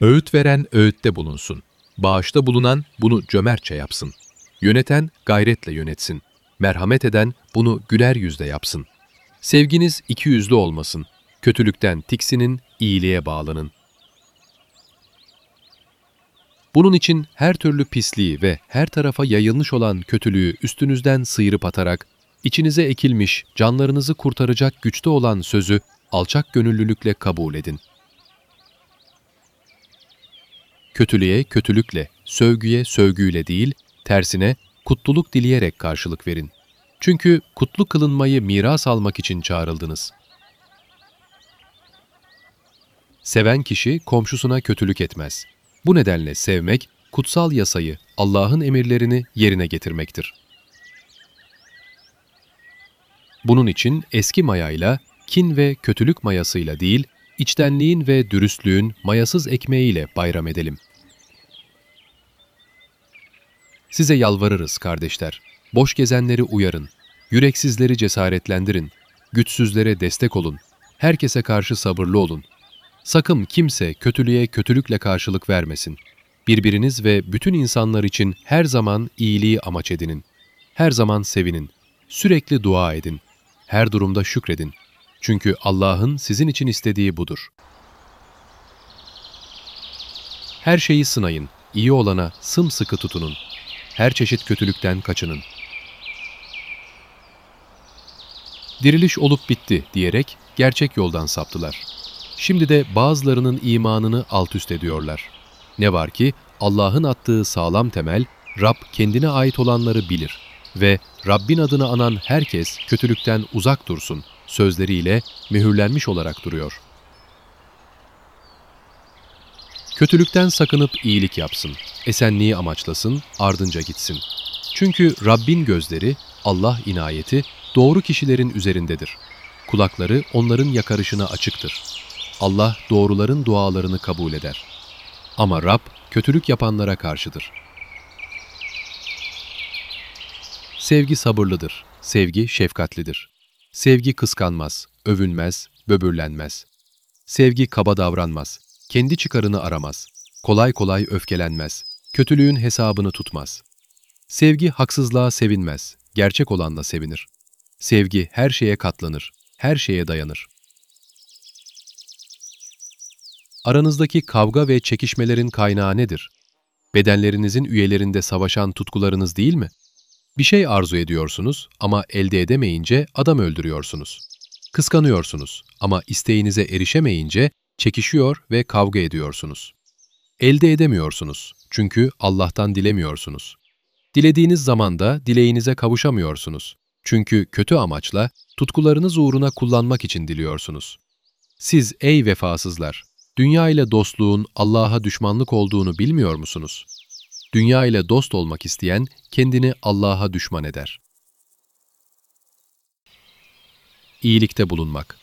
Öğüt veren öğütte bulunsun. Bağışta bulunan bunu cömertçe yapsın. Yöneten gayretle yönetsin. Merhamet eden bunu güler yüzle yapsın. Sevginiz iki yüzlü olmasın. Kötülükten tiksinin, iyiliğe bağlanın. Bunun için her türlü pisliği ve her tarafa yayılmış olan kötülüğü üstünüzden sıyırıp atarak, içinize ekilmiş, canlarınızı kurtaracak güçte olan sözü alçak gönüllülükle kabul edin. Kötülüğe kötülükle, sövgüye sövgüyle değil, tersine kutluluk dileyerek karşılık verin. Çünkü kutlu kılınmayı miras almak için çağrıldınız. Seven kişi komşusuna kötülük etmez. Bu nedenle sevmek, kutsal yasayı, Allah'ın emirlerini yerine getirmektir. Bunun için eski mayayla, kin ve kötülük mayasıyla değil, içtenliğin ve dürüstlüğün mayasız ekmeğiyle bayram edelim. Size yalvarırız kardeşler. Boş gezenleri uyarın. Yüreksizleri cesaretlendirin. Güçsüzlere destek olun. Herkese karşı sabırlı olun. Sakın kimse kötülüğe kötülükle karşılık vermesin. Birbiriniz ve bütün insanlar için her zaman iyiliği amaç edinin. Her zaman sevinin. Sürekli dua edin. Her durumda şükredin. Çünkü Allah'ın sizin için istediği budur. Her şeyi sınayın. İyi olana sımsıkı tutunun. Her çeşit kötülükten kaçının. Diriliş olup bitti diyerek gerçek yoldan saptılar. Şimdi de bazılarının imanını alt üst ediyorlar. Ne var ki Allah'ın attığı sağlam temel, Rab kendine ait olanları bilir ve Rabbin adını anan herkes kötülükten uzak dursun sözleriyle mühürlenmiş olarak duruyor. Kötülükten sakınıp iyilik yapsın, esenliği amaçlasın, ardınca gitsin. Çünkü Rabbin gözleri, Allah inayeti doğru kişilerin üzerindedir. Kulakları onların yakarışına açıktır. Allah doğruların dualarını kabul eder. Ama Rab kötülük yapanlara karşıdır. Sevgi sabırlıdır, sevgi şefkatlidir. Sevgi kıskanmaz, övünmez, böbürlenmez. Sevgi kaba davranmaz, kendi çıkarını aramaz, kolay kolay öfkelenmez, kötülüğün hesabını tutmaz. Sevgi haksızlığa sevinmez, gerçek olanla sevinir. Sevgi her şeye katlanır, her şeye dayanır. Aranızdaki kavga ve çekişmelerin kaynağı nedir? Bedenlerinizin üyelerinde savaşan tutkularınız değil mi? Bir şey arzu ediyorsunuz ama elde edemeyince adam öldürüyorsunuz. Kıskanıyorsunuz ama isteğinize erişemeyince çekişiyor ve kavga ediyorsunuz. Elde edemiyorsunuz çünkü Allah'tan dilemiyorsunuz. Dilediğiniz zaman da dileğinize kavuşamıyorsunuz. Çünkü kötü amaçla tutkularınız uğruna kullanmak için diliyorsunuz. Siz ey vefasızlar, dünya ile dostluğun Allah'a düşmanlık olduğunu bilmiyor musunuz? Dünya ile dost olmak isteyen kendini Allah'a düşman eder. İyilikte bulunmak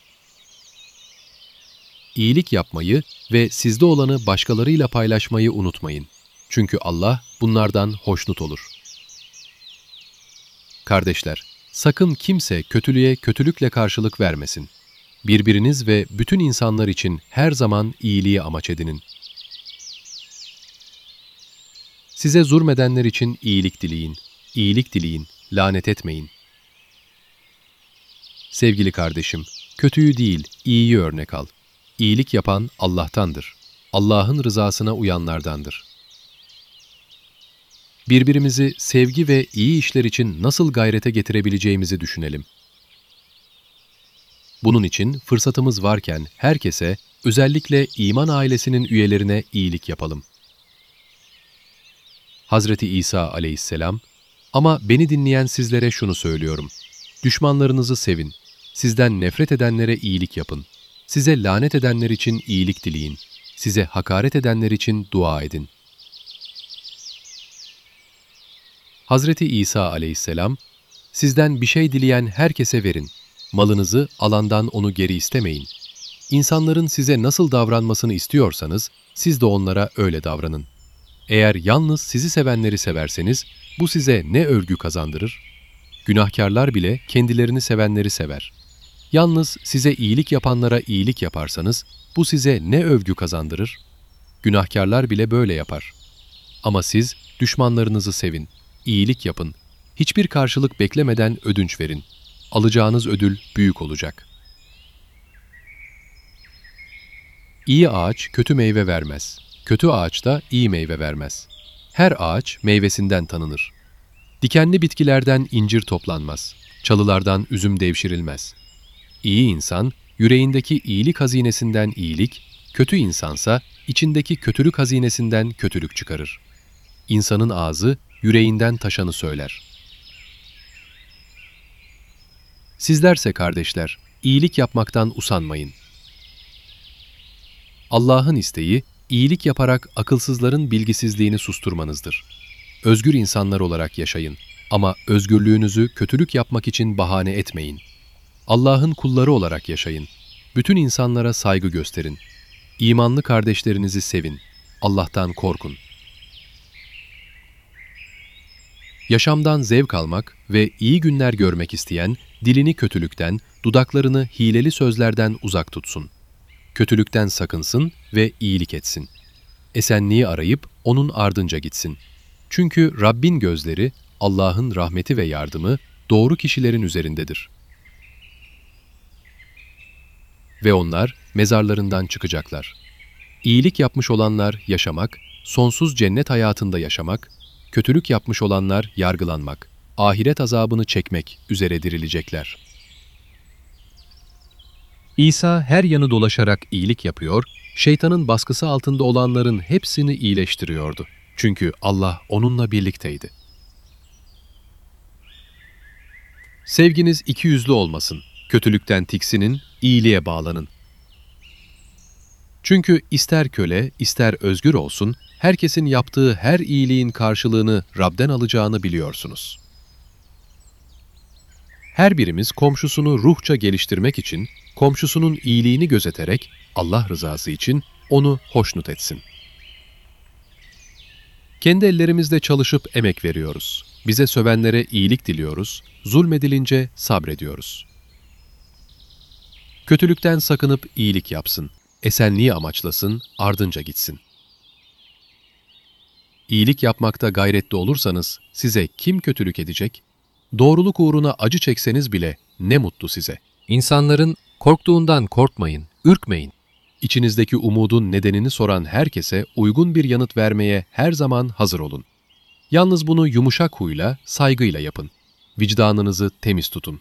İyilik yapmayı ve sizde olanı başkalarıyla paylaşmayı unutmayın. Çünkü Allah bunlardan hoşnut olur. Kardeşler, sakın kimse kötülüğe kötülükle karşılık vermesin. Birbiriniz ve bütün insanlar için her zaman iyiliği amaç edinin. Size zulmedenler için iyilik dileyin, iyilik dileyin, lanet etmeyin. Sevgili kardeşim, kötüyü değil, iyiyi örnek al. İyilik yapan Allah'tandır. Allah'ın rızasına uyanlardandır. Birbirimizi sevgi ve iyi işler için nasıl gayrete getirebileceğimizi düşünelim. Bunun için fırsatımız varken herkese, özellikle iman ailesinin üyelerine iyilik yapalım. Hazreti İsa aleyhisselam, ama beni dinleyen sizlere şunu söylüyorum. Düşmanlarınızı sevin, sizden nefret edenlere iyilik yapın. Size lanet edenler için iyilik dileyin. Size hakaret edenler için dua edin. Hazreti İsa aleyhisselam, sizden bir şey dileyen herkese verin. Malınızı alandan onu geri istemeyin. İnsanların size nasıl davranmasını istiyorsanız, siz de onlara öyle davranın. Eğer yalnız sizi sevenleri severseniz, bu size ne övgü kazandırır? Günahkarlar bile kendilerini sevenleri sever. Yalnız size iyilik yapanlara iyilik yaparsanız, bu size ne övgü kazandırır? Günahkarlar bile böyle yapar. Ama siz düşmanlarınızı sevin, iyilik yapın, hiçbir karşılık beklemeden ödünç verin. Alacağınız ödül büyük olacak. İyi ağaç kötü meyve vermez. Kötü ağaç da iyi meyve vermez. Her ağaç meyvesinden tanınır. Dikenli bitkilerden incir toplanmaz. Çalılardan üzüm devşirilmez. İyi insan, yüreğindeki iyilik hazinesinden iyilik, kötü insansa içindeki kötülük hazinesinden kötülük çıkarır. İnsanın ağzı yüreğinden taşanı söyler. Sizlerse kardeşler, iyilik yapmaktan usanmayın. Allah'ın isteği, iyilik yaparak akılsızların bilgisizliğini susturmanızdır. Özgür insanlar olarak yaşayın ama özgürlüğünüzü kötülük yapmak için bahane etmeyin. Allah'ın kulları olarak yaşayın. Bütün insanlara saygı gösterin. İmanlı kardeşlerinizi sevin. Allah'tan korkun. Yaşamdan zevk almak ve iyi günler görmek isteyen, dilini kötülükten, dudaklarını hileli sözlerden uzak tutsun. Kötülükten sakınsın ve iyilik etsin. Esenliği arayıp onun ardınca gitsin. Çünkü Rabbin gözleri, Allah'ın rahmeti ve yardımı doğru kişilerin üzerindedir. Ve onlar mezarlarından çıkacaklar. İyilik yapmış olanlar yaşamak, sonsuz cennet hayatında yaşamak, kötülük yapmış olanlar yargılanmak, ahiret azabını çekmek üzere dirilecekler. İsa her yanı dolaşarak iyilik yapıyor, şeytanın baskısı altında olanların hepsini iyileştiriyordu. Çünkü Allah onunla birlikteydi. Sevginiz iki yüzlü olmasın. Kötülükten tiksinin, iyiliğe bağlanın. Çünkü ister köle, ister özgür olsun, herkesin yaptığı her iyiliğin karşılığını Rab'den alacağını biliyorsunuz. Her birimiz komşusunu ruhça geliştirmek için, komşusunun iyiliğini gözeterek Allah rızası için onu hoşnut etsin. Kendi ellerimizle çalışıp emek veriyoruz. Bize sövenlere iyilik diliyoruz, zulmedilince sabrediyoruz. Kötülükten sakınıp iyilik yapsın, esenliği amaçlasın, ardınca gitsin. İyilik yapmakta gayretli olursanız size kim kötülük edecek? Doğruluk uğruna acı çekseniz bile ne mutlu size. İnsanların korktuğundan korkmayın, ürkmeyin. İçinizdeki umudun nedenini soran herkese uygun bir yanıt vermeye her zaman hazır olun. Yalnız bunu yumuşak huyla, saygıyla yapın. Vicdanınızı temiz tutun.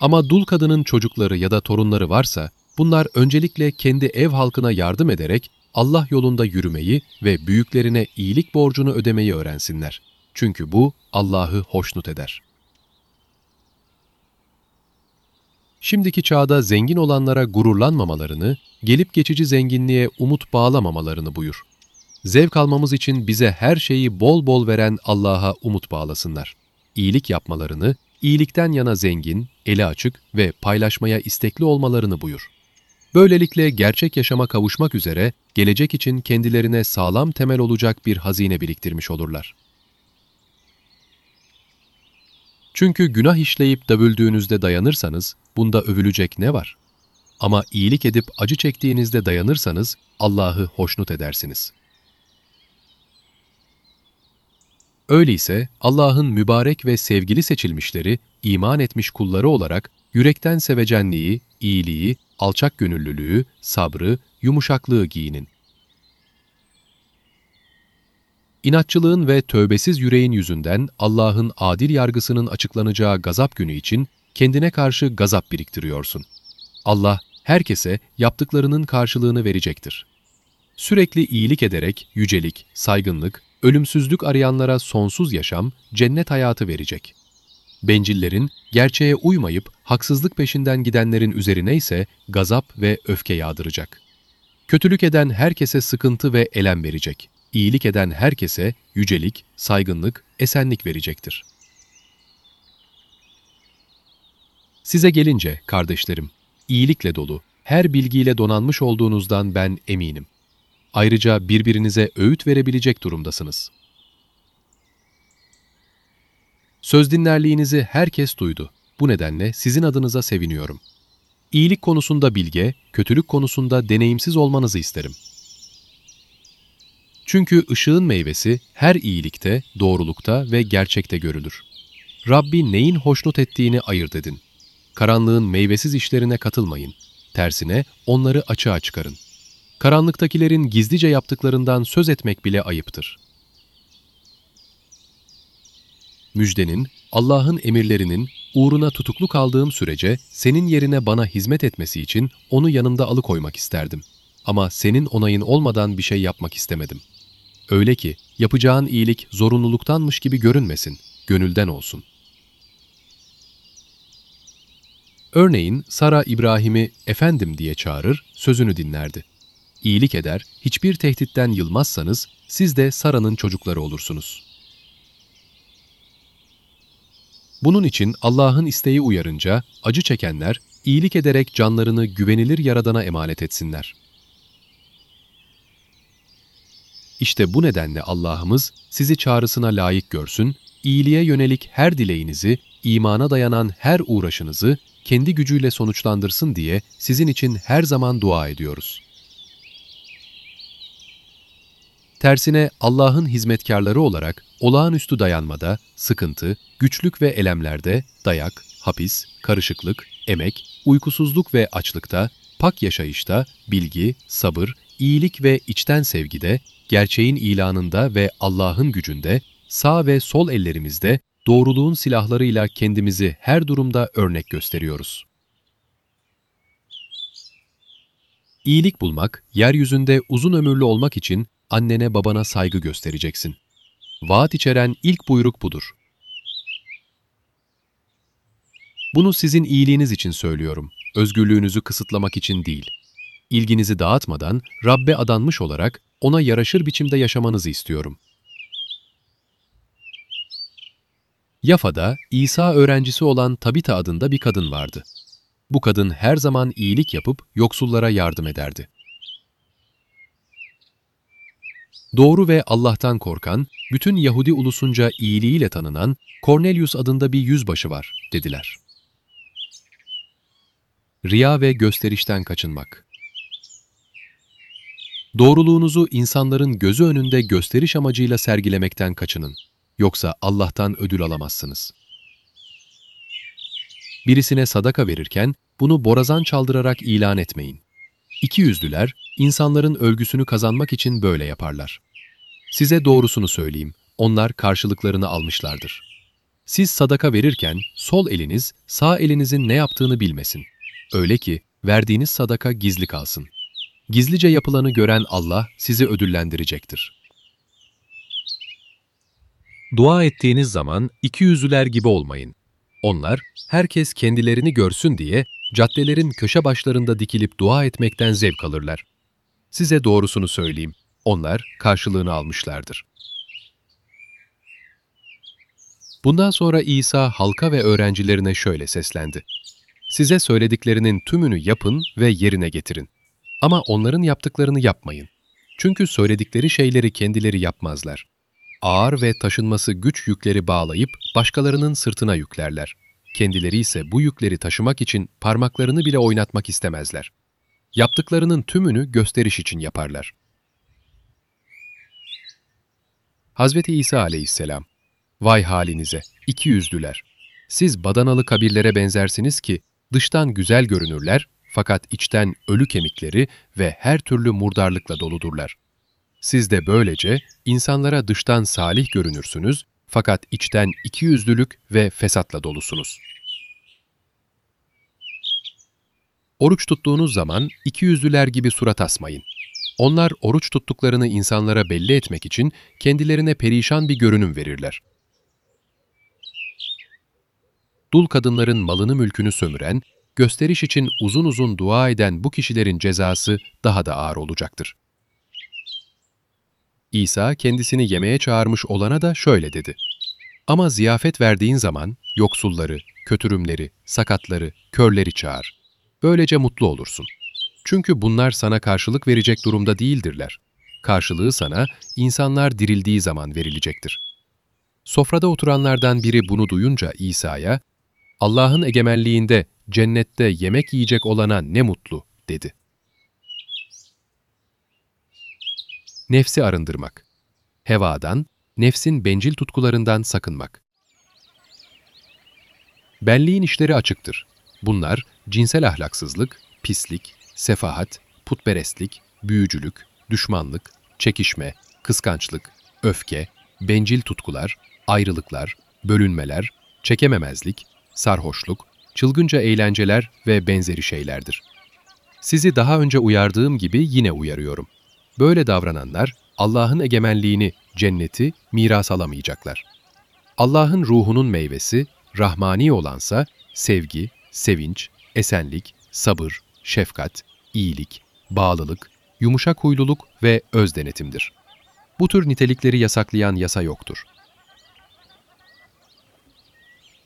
Ama dul kadının çocukları ya da torunları varsa, bunlar öncelikle kendi ev halkına yardım ederek Allah yolunda yürümeyi ve büyüklerine iyilik borcunu ödemeyi öğrensinler. Çünkü bu Allah'ı hoşnut eder. Şimdiki çağda zengin olanlara gururlanmamalarını, gelip geçici zenginliğe umut bağlamamalarını buyur. Zevk almamız için bize her şeyi bol bol veren Allah'a umut bağlasınlar. İyilik yapmalarını, iyilikten yana zengin, eli açık ve paylaşmaya istekli olmalarını buyur. Böylelikle gerçek yaşama kavuşmak üzere gelecek için kendilerine sağlam temel olacak bir hazine biriktirmiş olurlar. Çünkü günah işleyip dövüldüğünüzde dayanırsanız bunda övülecek ne var? Ama iyilik edip acı çektiğinizde dayanırsanız Allah'ı hoşnut edersiniz. Öyleyse Allah'ın mübarek ve sevgili seçilmişleri, iman etmiş kulları olarak yürekten sevecenliği, iyiliği, alçak gönüllülüğü, sabrı, yumuşaklığı giyinin. İnatçılığın ve tövbesiz yüreğin yüzünden Allah'ın adil yargısının açıklanacağı gazap günü için kendine karşı gazap biriktiriyorsun. Allah herkese yaptıklarının karşılığını verecektir. Sürekli iyilik ederek yücelik, saygınlık, ölümsüzlük arayanlara sonsuz yaşam, cennet hayatı verecek. Bencillerin, gerçeğe uymayıp haksızlık peşinden gidenlerin üzerine ise gazap ve öfke yağdıracak. Kötülük eden herkese sıkıntı ve elem verecek. İyilik eden herkese yücelik, saygınlık, esenlik verecektir. Size gelince kardeşlerim, iyilikle dolu, her bilgiyle donanmış olduğunuzdan ben eminim. Ayrıca birbirinize öğüt verebilecek durumdasınız. Söz dinlerliğinizi herkes duydu. Bu nedenle sizin adınıza seviniyorum. İyilik konusunda bilge, kötülük konusunda deneyimsiz olmanızı isterim. Çünkü ışığın meyvesi her iyilikte, doğrulukta ve gerçekte görülür. Rabbi neyin hoşnut ettiğini ayırt edin. Karanlığın meyvesiz işlerine katılmayın. Tersine onları açığa çıkarın. Karanlıktakilerin gizlice yaptıklarından söz etmek bile ayıptır. Müjdenin, Allah'ın emirlerinin uğruna tutuklu kaldığım sürece senin yerine bana hizmet etmesi için onu yanımda alıkoymak isterdim. Ama senin onayın olmadan bir şey yapmak istemedim. Öyle ki yapacağın iyilik zorunluluktanmış gibi görünmesin, gönülden olsun. Örneğin Sara İbrahim'i efendim diye çağırır, sözünü dinlerdi. İyilik eder, hiçbir tehditten yılmazsanız siz de Sara'nın çocukları olursunuz. Bunun için Allah'ın isteği uyarınca acı çekenler iyilik ederek canlarını güvenilir Yaradan'a emanet etsinler. İşte bu nedenle Allah'ımız sizi çağrısına layık görsün, iyiliğe yönelik her dileğinizi, imana dayanan her uğraşınızı kendi gücüyle sonuçlandırsın diye sizin için her zaman dua ediyoruz. Tersine Allah'ın hizmetkarları olarak olağanüstü dayanmada, sıkıntı, güçlük ve elemlerde, dayak, hapis, karışıklık, emek, uykusuzluk ve açlıkta, pak yaşayışta, bilgi, sabır, iyilik ve içten sevgide, gerçeğin ilanında ve Allah'ın gücünde, sağ ve sol ellerimizde doğruluğun silahlarıyla kendimizi her durumda örnek gösteriyoruz. İyilik bulmak, yeryüzünde uzun ömürlü olmak için annene babana saygı göstereceksin. Vaat içeren ilk buyruk budur. Bunu sizin iyiliğiniz için söylüyorum, özgürlüğünüzü kısıtlamak için değil. İlginizi dağıtmadan, Rabbe adanmış olarak ona yaraşır biçimde yaşamanızı istiyorum. Yafa'da İsa öğrencisi olan Tabita adında bir kadın vardı. Bu kadın her zaman iyilik yapıp yoksullara yardım ederdi. Doğru ve Allah'tan korkan, bütün Yahudi ulusunca iyiliğiyle tanınan Cornelius adında bir yüzbaşı var, dediler. Riya ve gösterişten kaçınmak Doğruluğunuzu insanların gözü önünde gösteriş amacıyla sergilemekten kaçının. Yoksa Allah'tan ödül alamazsınız. Birisine sadaka verirken bunu borazan çaldırarak ilan etmeyin. İki yüzlüler, insanların övgüsünü kazanmak için böyle yaparlar. Size doğrusunu söyleyeyim, onlar karşılıklarını almışlardır. Siz sadaka verirken sol eliniz sağ elinizin ne yaptığını bilmesin. Öyle ki verdiğiniz sadaka gizli kalsın. Gizlice yapılanı gören Allah sizi ödüllendirecektir. Dua ettiğiniz zaman iki yüzlüler gibi olmayın. Onlar, herkes kendilerini görsün diye caddelerin köşe başlarında dikilip dua etmekten zevk alırlar. Size doğrusunu söyleyeyim, onlar karşılığını almışlardır. Bundan sonra İsa halka ve öğrencilerine şöyle seslendi. Size söylediklerinin tümünü yapın ve yerine getirin. Ama onların yaptıklarını yapmayın. Çünkü söyledikleri şeyleri kendileri yapmazlar. Ağır ve taşınması güç yükleri bağlayıp başkalarının sırtına yüklerler. Kendileri ise bu yükleri taşımak için parmaklarını bile oynatmak istemezler. Yaptıklarının tümünü gösteriş için yaparlar. Hazreti İsa aleyhisselam, Vay halinize, iki yüzlüler! Siz badanalı kabirlere benzersiniz ki, dıştan güzel görünürler fakat içten ölü kemikleri ve her türlü murdarlıkla doludurlar. Siz de böylece insanlara dıştan salih görünürsünüz fakat içten iki yüzlülük ve fesatla dolusunuz. Oruç tuttuğunuz zaman iki yüzlüler gibi surat asmayın. Onlar oruç tuttuklarını insanlara belli etmek için kendilerine perişan bir görünüm verirler. Dul kadınların malını mülkünü sömüren, gösteriş için uzun uzun dua eden bu kişilerin cezası daha da ağır olacaktır. İsa kendisini yemeğe çağırmış olana da şöyle dedi. Ama ziyafet verdiğin zaman yoksulları, kötürümleri, sakatları, körleri çağır. Böylece mutlu olursun. Çünkü bunlar sana karşılık verecek durumda değildirler. Karşılığı sana insanlar dirildiği zaman verilecektir. Sofrada oturanlardan biri bunu duyunca İsa'ya, Allah'ın egemenliğinde cennette yemek yiyecek olana ne mutlu, dedi. Nefsi arındırmak. Hevadan, nefsin bencil tutkularından sakınmak. Benliğin işleri açıktır. Bunlar cinsel ahlaksızlık, pislik, sefahat, putperestlik, büyücülük, düşmanlık, çekişme, kıskançlık, öfke, bencil tutkular, ayrılıklar, bölünmeler, çekememezlik, sarhoşluk, çılgınca eğlenceler ve benzeri şeylerdir. Sizi daha önce uyardığım gibi yine uyarıyorum. Böyle davrananlar Allah'ın egemenliğini, cenneti miras alamayacaklar. Allah'ın ruhunun meyvesi, rahmani olansa sevgi, sevinç, esenlik, sabır, şefkat, iyilik, bağlılık, yumuşak huyluluk ve öz denetimdir. Bu tür nitelikleri yasaklayan yasa yoktur.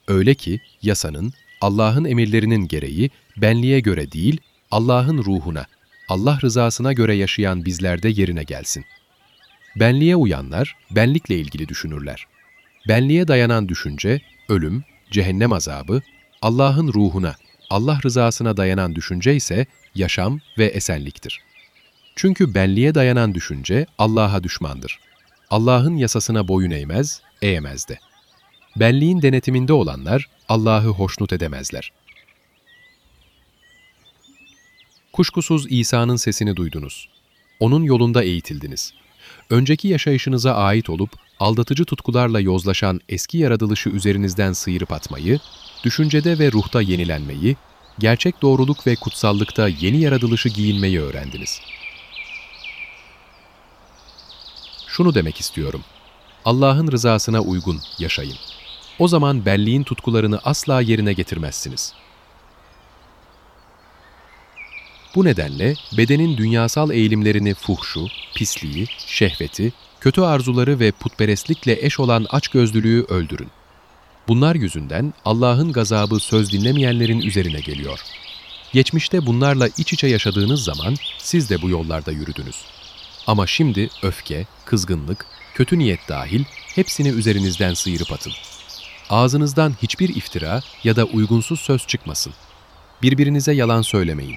Öyle ki yasanın, Allah'ın emirlerinin gereği benliğe göre değil, Allah'ın ruhuna, Allah rızasına göre yaşayan bizlerde yerine gelsin. Benliğe uyanlar, benlikle ilgili düşünürler. Benliğe dayanan düşünce, ölüm, cehennem azabı, Allah'ın ruhuna, Allah rızasına dayanan düşünce ise yaşam ve esenliktir. Çünkü benliğe dayanan düşünce Allah'a düşmandır. Allah'ın yasasına boyun eğmez, eğemez de. Benliğin denetiminde olanlar Allah'ı hoşnut edemezler. Kuşkusuz İsa'nın sesini duydunuz. Onun yolunda eğitildiniz. Önceki yaşayışınıza ait olup aldatıcı tutkularla yozlaşan eski yaratılışı üzerinizden sıyırıp atmayı, düşüncede ve ruhta yenilenmeyi, gerçek doğruluk ve kutsallıkta yeni yaratılışı giyinmeyi öğrendiniz. Şunu demek istiyorum. Allah'ın rızasına uygun yaşayın. O zaman belliğin tutkularını asla yerine getirmezsiniz. Bu nedenle bedenin dünyasal eğilimlerini fuhşu, pisliği, şehveti, kötü arzuları ve putperestlikle eş olan açgözlülüğü öldürün. Bunlar yüzünden Allah'ın gazabı söz dinlemeyenlerin üzerine geliyor. Geçmişte bunlarla iç içe yaşadığınız zaman siz de bu yollarda yürüdünüz. Ama şimdi öfke, kızgınlık, kötü niyet dahil hepsini üzerinizden sıyırıp atın. Ağzınızdan hiçbir iftira ya da uygunsuz söz çıkmasın. Birbirinize yalan söylemeyin.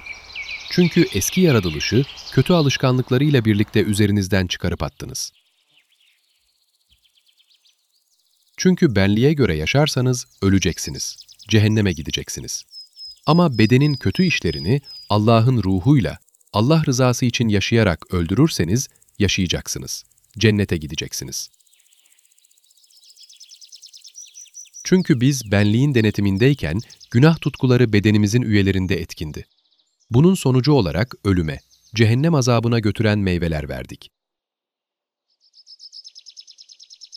Çünkü eski yaratılışı kötü alışkanlıklarıyla birlikte üzerinizden çıkarıp attınız. Çünkü benliğe göre yaşarsanız öleceksiniz, cehenneme gideceksiniz. Ama bedenin kötü işlerini Allah'ın ruhuyla, Allah rızası için yaşayarak öldürürseniz yaşayacaksınız, cennete gideceksiniz. Çünkü biz benliğin denetimindeyken günah tutkuları bedenimizin üyelerinde etkindi. Bunun sonucu olarak ölüme, cehennem azabına götüren meyveler verdik.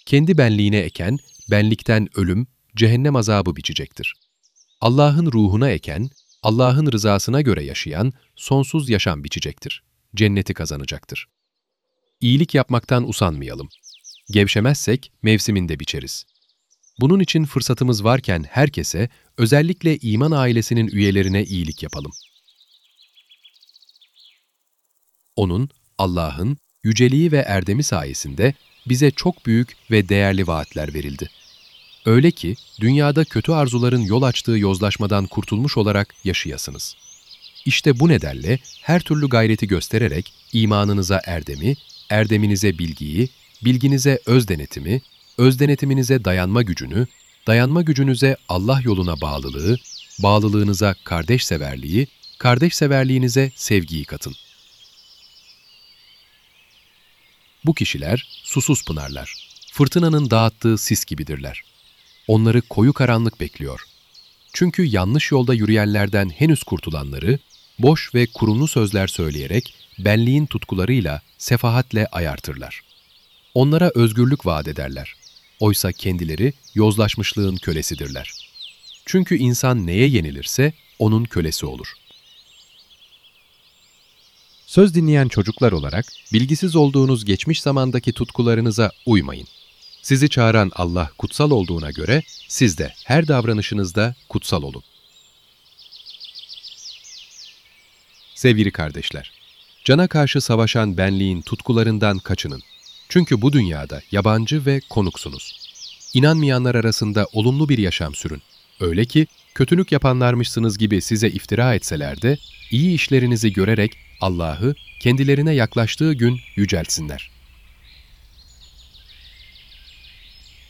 Kendi benliğine eken, benlikten ölüm, cehennem azabı biçecektir. Allah'ın ruhuna eken, Allah'ın rızasına göre yaşayan, sonsuz yaşam biçecektir. Cenneti kazanacaktır. İyilik yapmaktan usanmayalım. Gevşemezsek mevsiminde biçeriz. Bunun için fırsatımız varken herkese, özellikle iman ailesinin üyelerine iyilik yapalım. Onun, Allah'ın, yüceliği ve erdemi sayesinde bize çok büyük ve değerli vaatler verildi. Öyle ki dünyada kötü arzuların yol açtığı yozlaşmadan kurtulmuş olarak yaşayasınız. İşte bu nedenle her türlü gayreti göstererek imanınıza erdemi, erdeminize bilgiyi, bilginize öz denetimi, öz denetiminize dayanma gücünü, dayanma gücünüze Allah yoluna bağlılığı, bağlılığınıza kardeş severliği, kardeş severliğinize sevgiyi katın. Bu kişiler susuz pınarlar, fırtınanın dağıttığı sis gibidirler. Onları koyu karanlık bekliyor. Çünkü yanlış yolda yürüyenlerden henüz kurtulanları, boş ve kurumlu sözler söyleyerek benliğin tutkularıyla, sefahatle ayartırlar. Onlara özgürlük vaat ederler. Oysa kendileri yozlaşmışlığın kölesidirler. Çünkü insan neye yenilirse onun kölesi olur. Söz dinleyen çocuklar olarak bilgisiz olduğunuz geçmiş zamandaki tutkularınıza uymayın. Sizi çağıran Allah kutsal olduğuna göre siz de her davranışınızda kutsal olun. Sevgili kardeşler, cana karşı savaşan benliğin tutkularından kaçının. Çünkü bu dünyada yabancı ve konuksunuz. İnanmayanlar arasında olumlu bir yaşam sürün. Öyle ki kötülük yapanlarmışsınız gibi size iftira etseler de iyi işlerinizi görerek Allah'ı kendilerine yaklaştığı gün yüceltsinler.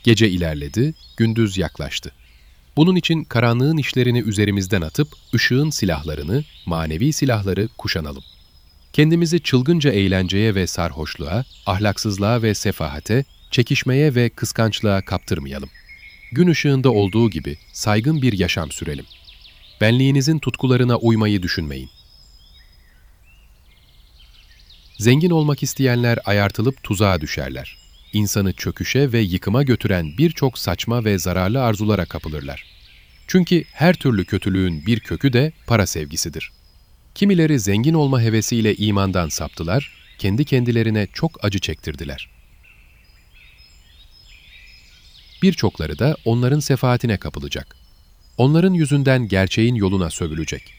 Gece ilerledi, gündüz yaklaştı. Bunun için karanlığın işlerini üzerimizden atıp ışığın silahlarını, manevi silahları kuşanalım. Kendimizi çılgınca eğlenceye ve sarhoşluğa, ahlaksızlığa ve sefahate, çekişmeye ve kıskançlığa kaptırmayalım. Gün ışığında olduğu gibi saygın bir yaşam sürelim. Benliğinizin tutkularına uymayı düşünmeyin. Zengin olmak isteyenler ayartılıp tuzağa düşerler. İnsanı çöküşe ve yıkıma götüren birçok saçma ve zararlı arzulara kapılırlar. Çünkü her türlü kötülüğün bir kökü de para sevgisidir. Kimileri zengin olma hevesiyle imandan saptılar, kendi kendilerine çok acı çektirdiler. Birçokları da onların sefaatine kapılacak. Onların yüzünden gerçeğin yoluna sövülecek.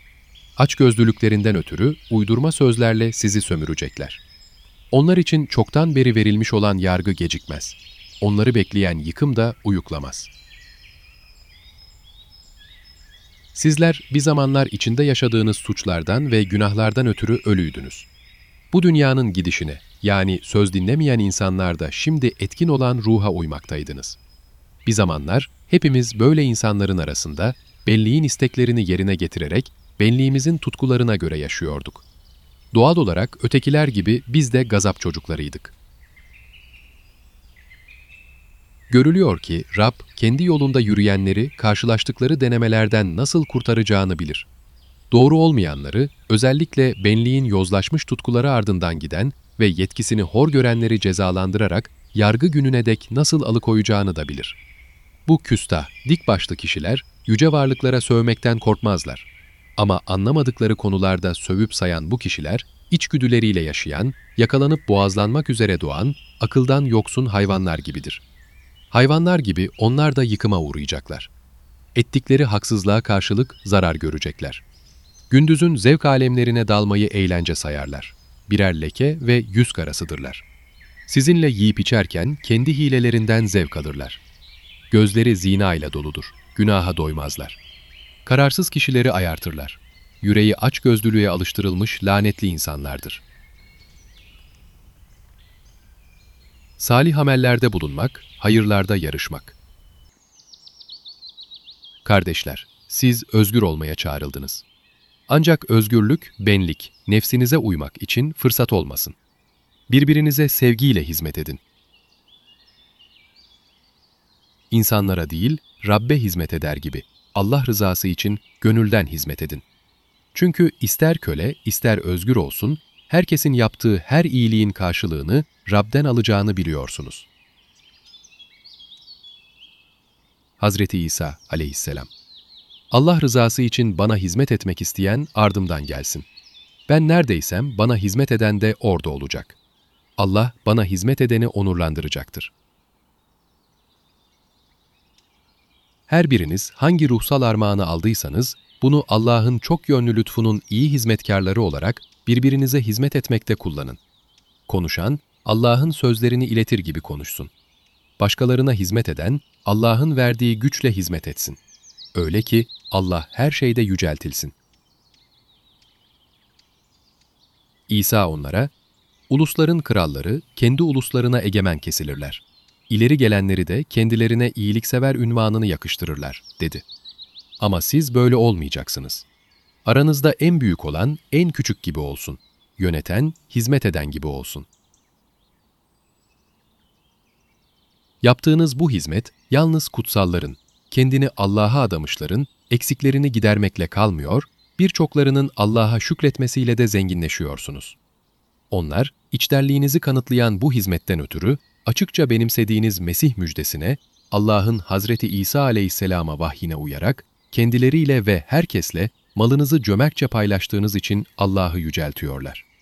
Açgözlülüklerinden ötürü uydurma sözlerle sizi sömürecekler. Onlar için çoktan beri verilmiş olan yargı gecikmez. Onları bekleyen yıkım da uyuklamaz. Sizler bir zamanlar içinde yaşadığınız suçlardan ve günahlardan ötürü ölüydünüz. Bu dünyanın gidişine, yani söz dinlemeyen insanlarda şimdi etkin olan ruha uymaktaydınız. Bir zamanlar hepimiz böyle insanların arasında benliğin isteklerini yerine getirerek benliğimizin tutkularına göre yaşıyorduk. Doğal olarak ötekiler gibi biz de gazap çocuklarıydık. Görülüyor ki Rab kendi yolunda yürüyenleri karşılaştıkları denemelerden nasıl kurtaracağını bilir. Doğru olmayanları, özellikle benliğin yozlaşmış tutkuları ardından giden ve yetkisini hor görenleri cezalandırarak yargı gününe dek nasıl alıkoyacağını da bilir. Bu küstah, dik başlı kişiler yüce varlıklara sövmekten korkmazlar. Ama anlamadıkları konularda sövüp sayan bu kişiler, içgüdüleriyle yaşayan, yakalanıp boğazlanmak üzere doğan, akıldan yoksun hayvanlar gibidir. Hayvanlar gibi onlar da yıkıma uğrayacaklar. Ettikleri haksızlığa karşılık zarar görecekler. Gündüzün zevk alemlerine dalmayı eğlence sayarlar. Birer leke ve yüz karasıdırlar. Sizinle yiyip içerken kendi hilelerinden zevk alırlar. Gözleri zina ile doludur, günaha doymazlar. Kararsız kişileri ayartırlar. Yüreği aç gözlülüğe alıştırılmış lanetli insanlardır. Salih amellerde bulunmak, hayırlarda yarışmak. Kardeşler, siz özgür olmaya çağrıldınız. Ancak özgürlük, benlik, nefsinize uymak için fırsat olmasın. Birbirinize sevgiyle hizmet edin. İnsanlara değil, Rabbe hizmet eder gibi, Allah rızası için gönülden hizmet edin. Çünkü ister köle, ister özgür olsun, herkesin yaptığı her iyiliğin karşılığını Rab'den alacağını biliyorsunuz. Hazreti İsa aleyhisselam Allah rızası için bana hizmet etmek isteyen ardımdan gelsin. Ben neredeysem bana hizmet eden de orada olacak. Allah bana hizmet edeni onurlandıracaktır. Her biriniz hangi ruhsal armağanı aldıysanız, bunu Allah'ın çok yönlü lütfunun iyi hizmetkarları olarak birbirinize hizmet etmekte kullanın. Konuşan, Allah'ın sözlerini iletir gibi konuşsun. Başkalarına hizmet eden, Allah'ın verdiği güçle hizmet etsin. Öyle ki Allah her şeyde yüceltilsin. İsa onlara, Ulusların kralları kendi uluslarına egemen kesilirler. İleri gelenleri de kendilerine iyiliksever ünvanını yakıştırırlar, dedi. Ama siz böyle olmayacaksınız. Aranızda en büyük olan en küçük gibi olsun. Yöneten, hizmet eden gibi olsun. Yaptığınız bu hizmet yalnız kutsalların, kendini Allah'a adamışların eksiklerini gidermekle kalmıyor, birçoklarının Allah'a şükretmesiyle de zenginleşiyorsunuz. Onlar, içtenliğinizi kanıtlayan bu hizmetten ötürü açıkça benimsediğiniz Mesih müjdesine, Allah'ın Hazreti İsa aleyhisselama vahyine uyarak, kendileriyle ve herkesle malınızı cömertçe paylaştığınız için Allah'ı yüceltiyorlar.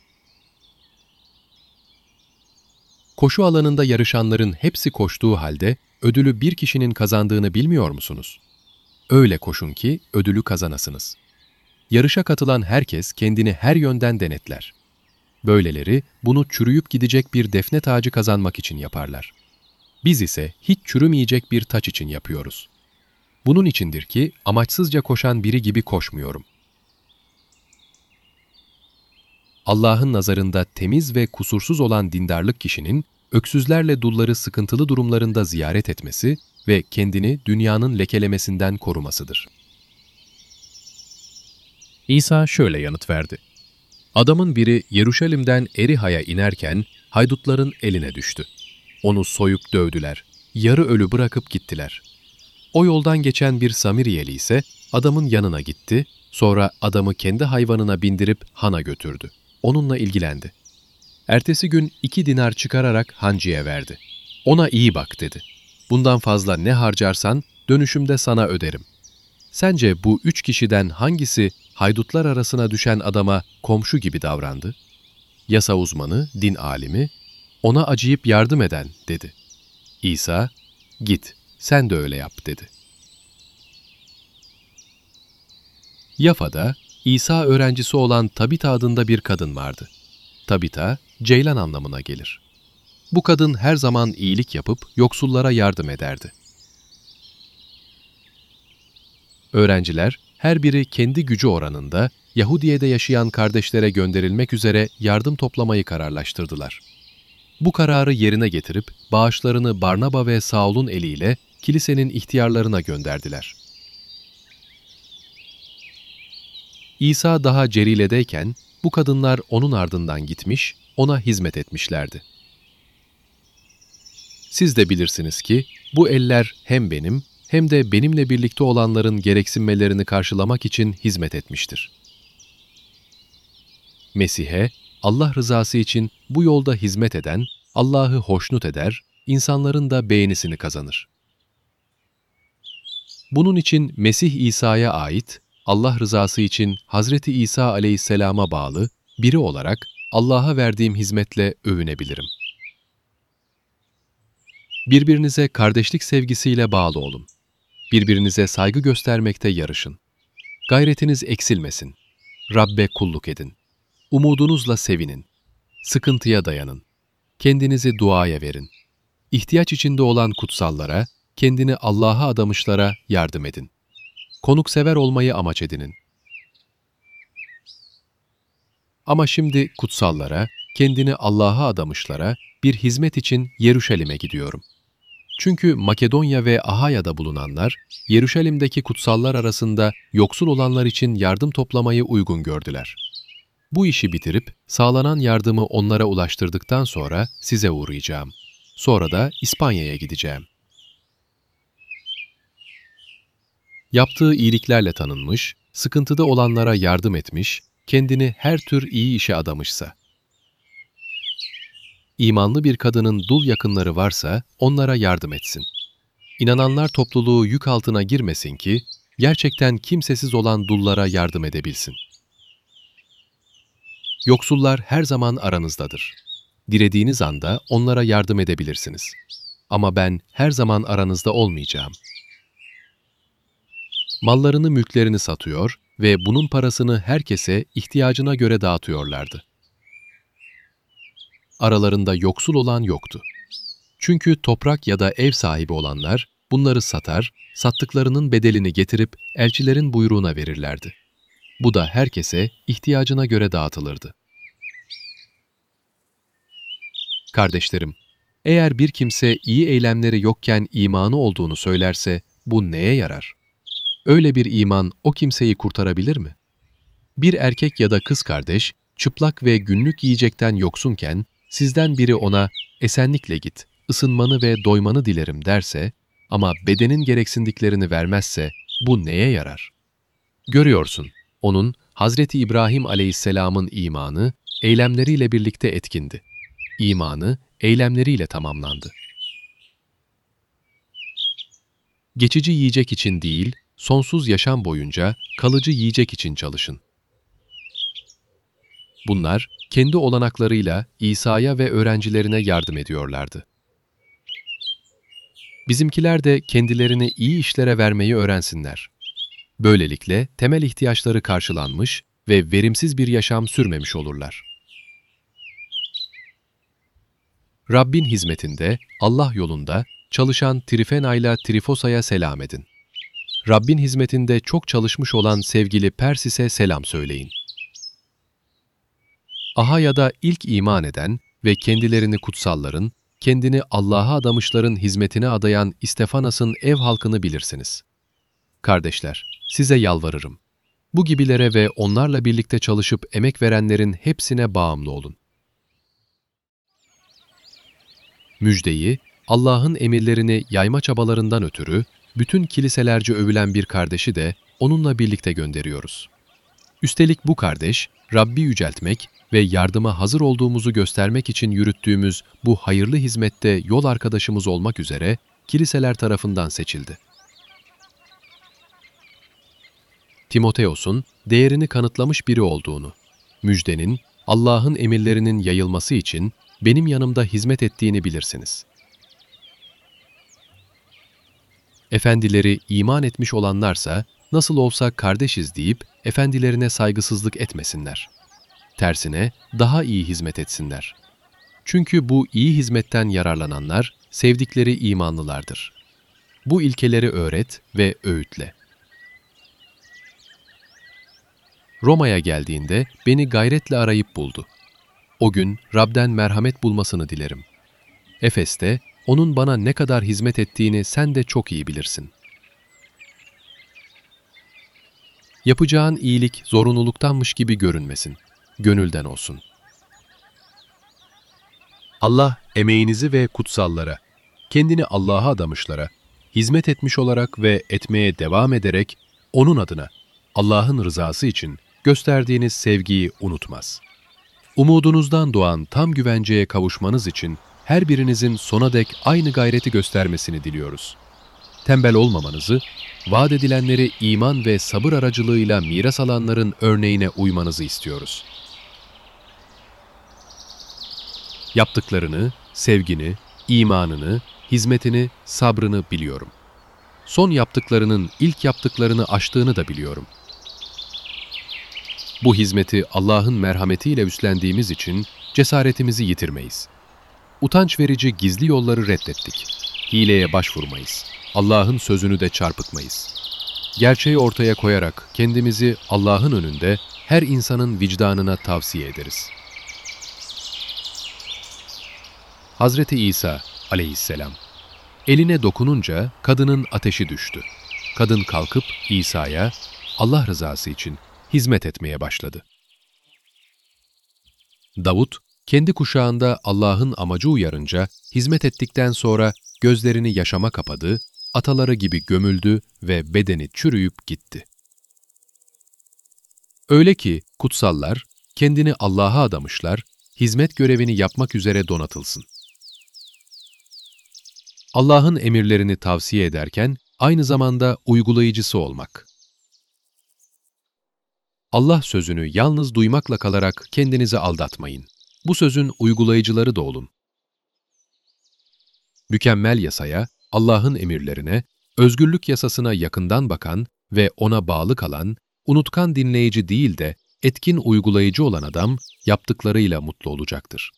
Koşu alanında yarışanların hepsi koştuğu halde ödülü bir kişinin kazandığını bilmiyor musunuz? Öyle koşun ki ödülü kazanasınız. Yarışa katılan herkes kendini her yönden denetler. Böyleleri bunu çürüyüp gidecek bir defne tacı kazanmak için yaparlar. Biz ise hiç çürümeyecek bir taç için yapıyoruz. Bunun içindir ki amaçsızca koşan biri gibi koşmuyorum. Allah'ın nazarında temiz ve kusursuz olan dindarlık kişinin, öksüzlerle dulları sıkıntılı durumlarında ziyaret etmesi ve kendini dünyanın lekelemesinden korumasıdır. İsa şöyle yanıt verdi. Adamın biri Yeruşalim'den Eriha'ya inerken haydutların eline düştü. Onu soyup dövdüler. Yarı ölü bırakıp gittiler. O yoldan geçen bir Samiriyeli ise adamın yanına gitti, sonra adamı kendi hayvanına bindirip hana götürdü. Onunla ilgilendi. Ertesi gün iki dinar çıkararak hancıya verdi. Ona iyi bak dedi. Bundan fazla ne harcarsan dönüşümde sana öderim. Sence bu üç kişiden hangisi haydutlar arasına düşen adama komşu gibi davrandı? Yasa uzmanı, din alimi, ona acıyıp yardım eden dedi. İsa, git, sen de öyle yap dedi. Yafa'da İsa öğrencisi olan Tabita adında bir kadın vardı. Tabita, ceylan anlamına gelir. Bu kadın her zaman iyilik yapıp yoksullara yardım ederdi. Öğrenciler her biri kendi gücü oranında Yahudiye'de yaşayan kardeşlere gönderilmek üzere yardım toplamayı kararlaştırdılar. Bu kararı yerine getirip bağışlarını Barnaba ve Saul'un eliyle kilisenin ihtiyarlarına gönderdiler. İsa daha Cerile'deyken bu kadınlar onun ardından gitmiş, ona hizmet etmişlerdi. Siz de bilirsiniz ki bu eller hem benim hem de benimle birlikte olanların gereksinmelerini karşılamak için hizmet etmiştir. Mesih'e, Allah rızası için bu yolda hizmet eden, Allah'ı hoşnut eder, insanların da beğenisini kazanır. Bunun için Mesih İsa'ya ait, Allah rızası için Hazreti İsa aleyhisselama bağlı biri olarak Allah'a verdiğim hizmetle övünebilirim. Birbirinize kardeşlik sevgisiyle bağlı olun. Birbirinize saygı göstermekte yarışın. Gayretiniz eksilmesin. Rabbe kulluk edin. Umudunuzla sevinin. Sıkıntıya dayanın. Kendinizi duaya verin. İhtiyaç içinde olan kutsallara, kendini Allah'a adamışlara yardım edin. Konuksever olmayı amaç edinin. Ama şimdi kutsallara, kendini Allah'a adamışlara bir hizmet için Yeruşalim'e gidiyorum. Çünkü Makedonya ve Ahaya'da bulunanlar, Yeruşalim'deki kutsallar arasında yoksul olanlar için yardım toplamayı uygun gördüler. Bu işi bitirip sağlanan yardımı onlara ulaştırdıktan sonra size uğrayacağım. Sonra da İspanya'ya gideceğim. Yaptığı iyiliklerle tanınmış, sıkıntıda olanlara yardım etmiş, kendini her tür iyi işe adamışsa, imanlı bir kadının dul yakınları varsa onlara yardım etsin. İnananlar topluluğu yük altına girmesin ki, gerçekten kimsesiz olan dullara yardım edebilsin. Yoksullar her zaman aranızdadır. Dilediğiniz anda onlara yardım edebilirsiniz. Ama ben her zaman aranızda olmayacağım. Mallarını mülklerini satıyor ve bunun parasını herkese ihtiyacına göre dağıtıyorlardı aralarında yoksul olan yoktu. Çünkü toprak ya da ev sahibi olanlar bunları satar, sattıklarının bedelini getirip elçilerin buyruğuna verirlerdi. Bu da herkese ihtiyacına göre dağıtılırdı. Kardeşlerim, eğer bir kimse iyi eylemleri yokken imanı olduğunu söylerse bu neye yarar? Öyle bir iman o kimseyi kurtarabilir mi? Bir erkek ya da kız kardeş çıplak ve günlük yiyecekten yoksunken sizden biri ona esenlikle git, ısınmanı ve doymanı dilerim derse ama bedenin gereksindiklerini vermezse bu neye yarar? Görüyorsun, onun Hazreti İbrahim aleyhisselamın imanı eylemleriyle birlikte etkindi. İmanı eylemleriyle tamamlandı. Geçici yiyecek için değil, sonsuz yaşam boyunca kalıcı yiyecek için çalışın. Bunlar kendi olanaklarıyla İsa'ya ve öğrencilerine yardım ediyorlardı. Bizimkiler de kendilerini iyi işlere vermeyi öğrensinler. Böylelikle temel ihtiyaçları karşılanmış ve verimsiz bir yaşam sürmemiş olurlar. Rabbin hizmetinde, Allah yolunda çalışan Trifena ile Trifosa'ya selam edin. Rabbin hizmetinde çok çalışmış olan sevgili Persis'e selam söyleyin. Ahaya'da ilk iman eden ve kendilerini kutsalların, kendini Allah'a adamışların hizmetine adayan İstefanas'ın ev halkını bilirsiniz. Kardeşler, size yalvarırım. Bu gibilere ve onlarla birlikte çalışıp emek verenlerin hepsine bağımlı olun. Müjdeyi, Allah'ın emirlerini yayma çabalarından ötürü, bütün kiliselerce övülen bir kardeşi de onunla birlikte gönderiyoruz. Üstelik bu kardeş, Rabbi yüceltmek ve yardıma hazır olduğumuzu göstermek için yürüttüğümüz bu hayırlı hizmette yol arkadaşımız olmak üzere kiliseler tarafından seçildi. Timoteos'un değerini kanıtlamış biri olduğunu, müjdenin, Allah'ın emirlerinin yayılması için benim yanımda hizmet ettiğini bilirsiniz. Efendileri iman etmiş olanlarsa nasıl olsa kardeşiz deyip efendilerine saygısızlık etmesinler. Tersine daha iyi hizmet etsinler. Çünkü bu iyi hizmetten yararlananlar sevdikleri imanlılardır. Bu ilkeleri öğret ve öğütle. Roma'ya geldiğinde beni gayretle arayıp buldu. O gün Rab'den merhamet bulmasını dilerim. Efes'te onun bana ne kadar hizmet ettiğini sen de çok iyi bilirsin. Yapacağın iyilik zorunluluktanmış gibi görünmesin. Gönülden olsun. Allah emeğinizi ve kutsallara, kendini Allah'a adamışlara, hizmet etmiş olarak ve etmeye devam ederek O'nun adına, Allah'ın rızası için gösterdiğiniz sevgiyi unutmaz. Umudunuzdan doğan tam güvenceye kavuşmanız için her birinizin sona dek aynı gayreti göstermesini diliyoruz. Tembel olmamanızı, vaat edilenleri iman ve sabır aracılığıyla miras alanların örneğine uymanızı istiyoruz. Yaptıklarını, sevgini, imanını, hizmetini, sabrını biliyorum. Son yaptıklarının ilk yaptıklarını aştığını da biliyorum. Bu hizmeti Allah'ın merhametiyle üstlendiğimiz için cesaretimizi yitirmeyiz. Utanç verici gizli yolları reddettik. Hileye başvurmayız. Allah'ın sözünü de çarpıtmayız. Gerçeği ortaya koyarak kendimizi Allah'ın önünde her insanın vicdanına tavsiye ederiz. Hazreti İsa aleyhisselam Eline dokununca kadının ateşi düştü. Kadın kalkıp İsa'ya Allah rızası için hizmet etmeye başladı. Davut, kendi kuşağında Allah'ın amacı uyarınca hizmet ettikten sonra gözlerini yaşama kapadı, ataları gibi gömüldü ve bedeni çürüyüp gitti. Öyle ki kutsallar kendini Allah'a adamışlar, hizmet görevini yapmak üzere donatılsın. Allah'ın emirlerini tavsiye ederken aynı zamanda uygulayıcısı olmak. Allah sözünü yalnız duymakla kalarak kendinizi aldatmayın. Bu sözün uygulayıcıları da olun. Mükemmel yasaya, Allah'ın emirlerine, özgürlük yasasına yakından bakan ve ona bağlı kalan, unutkan dinleyici değil de etkin uygulayıcı olan adam yaptıklarıyla mutlu olacaktır.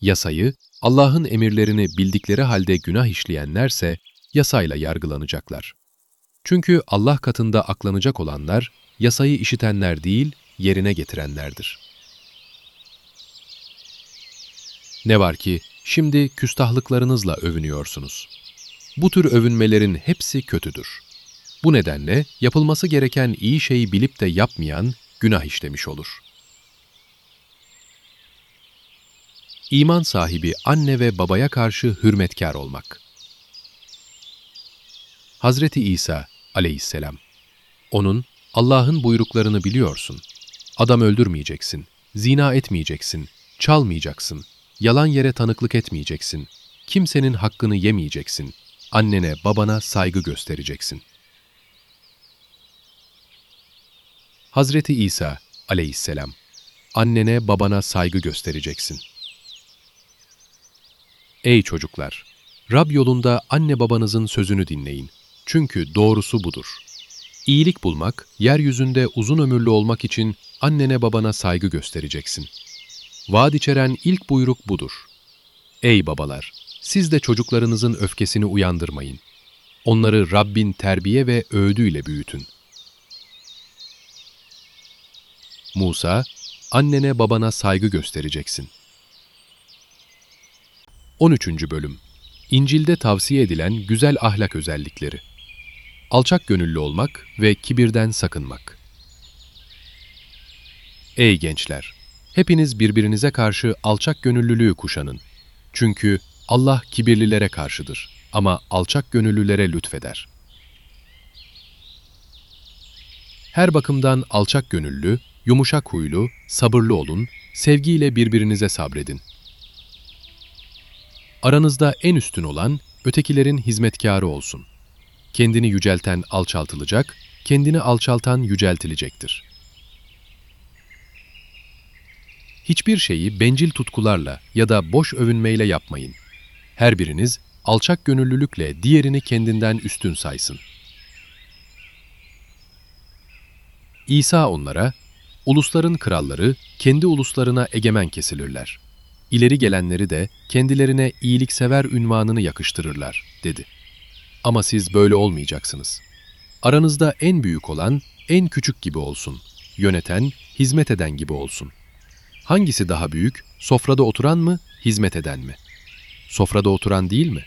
Yasayı, Allah'ın emirlerini bildikleri halde günah işleyenlerse yasayla yargılanacaklar. Çünkü Allah katında aklanacak olanlar, yasayı işitenler değil, yerine getirenlerdir. Ne var ki, şimdi küstahlıklarınızla övünüyorsunuz. Bu tür övünmelerin hepsi kötüdür. Bu nedenle yapılması gereken iyi şeyi bilip de yapmayan, günah işlemiş olur. İman sahibi anne ve babaya karşı hürmetkar olmak. Hazreti İsa aleyhisselam. Onun, Allah'ın buyruklarını biliyorsun. Adam öldürmeyeceksin, zina etmeyeceksin, çalmayacaksın, yalan yere tanıklık etmeyeceksin, kimsenin hakkını yemeyeceksin, annene babana saygı göstereceksin. Hazreti İsa aleyhisselam, annene babana saygı göstereceksin. Ey çocuklar! Rab yolunda anne babanızın sözünü dinleyin. Çünkü doğrusu budur. İyilik bulmak, yeryüzünde uzun ömürlü olmak için annene babana saygı göstereceksin. Vaat içeren ilk buyruk budur. Ey babalar! Siz de çocuklarınızın öfkesini uyandırmayın. Onları Rabbin terbiye ve öğüdüyle büyütün. Musa, annene babana saygı göstereceksin. 13. Bölüm İncil'de tavsiye edilen güzel ahlak özellikleri. Alçak gönüllü olmak ve kibirden sakınmak. Ey gençler! Hepiniz birbirinize karşı alçak gönüllülüğü kuşanın. Çünkü Allah kibirlilere karşıdır ama alçak gönüllülere lütfeder. Her bakımdan alçak gönüllü, yumuşak huylu, sabırlı olun, sevgiyle birbirinize sabredin. Aranızda en üstün olan, ötekilerin hizmetkarı olsun. Kendini yücelten alçaltılacak, kendini alçaltan yüceltilecektir. Hiçbir şeyi bencil tutkularla ya da boş övünmeyle yapmayın. Her biriniz alçak gönüllülükle diğerini kendinden üstün saysın. İsa onlara, ulusların kralları kendi uluslarına egemen kesilirler. İleri gelenleri de kendilerine iyiliksever ünvanını yakıştırırlar, dedi. Ama siz böyle olmayacaksınız. Aranızda en büyük olan, en küçük gibi olsun. Yöneten, hizmet eden gibi olsun. Hangisi daha büyük, sofrada oturan mı, hizmet eden mi? Sofrada oturan değil mi?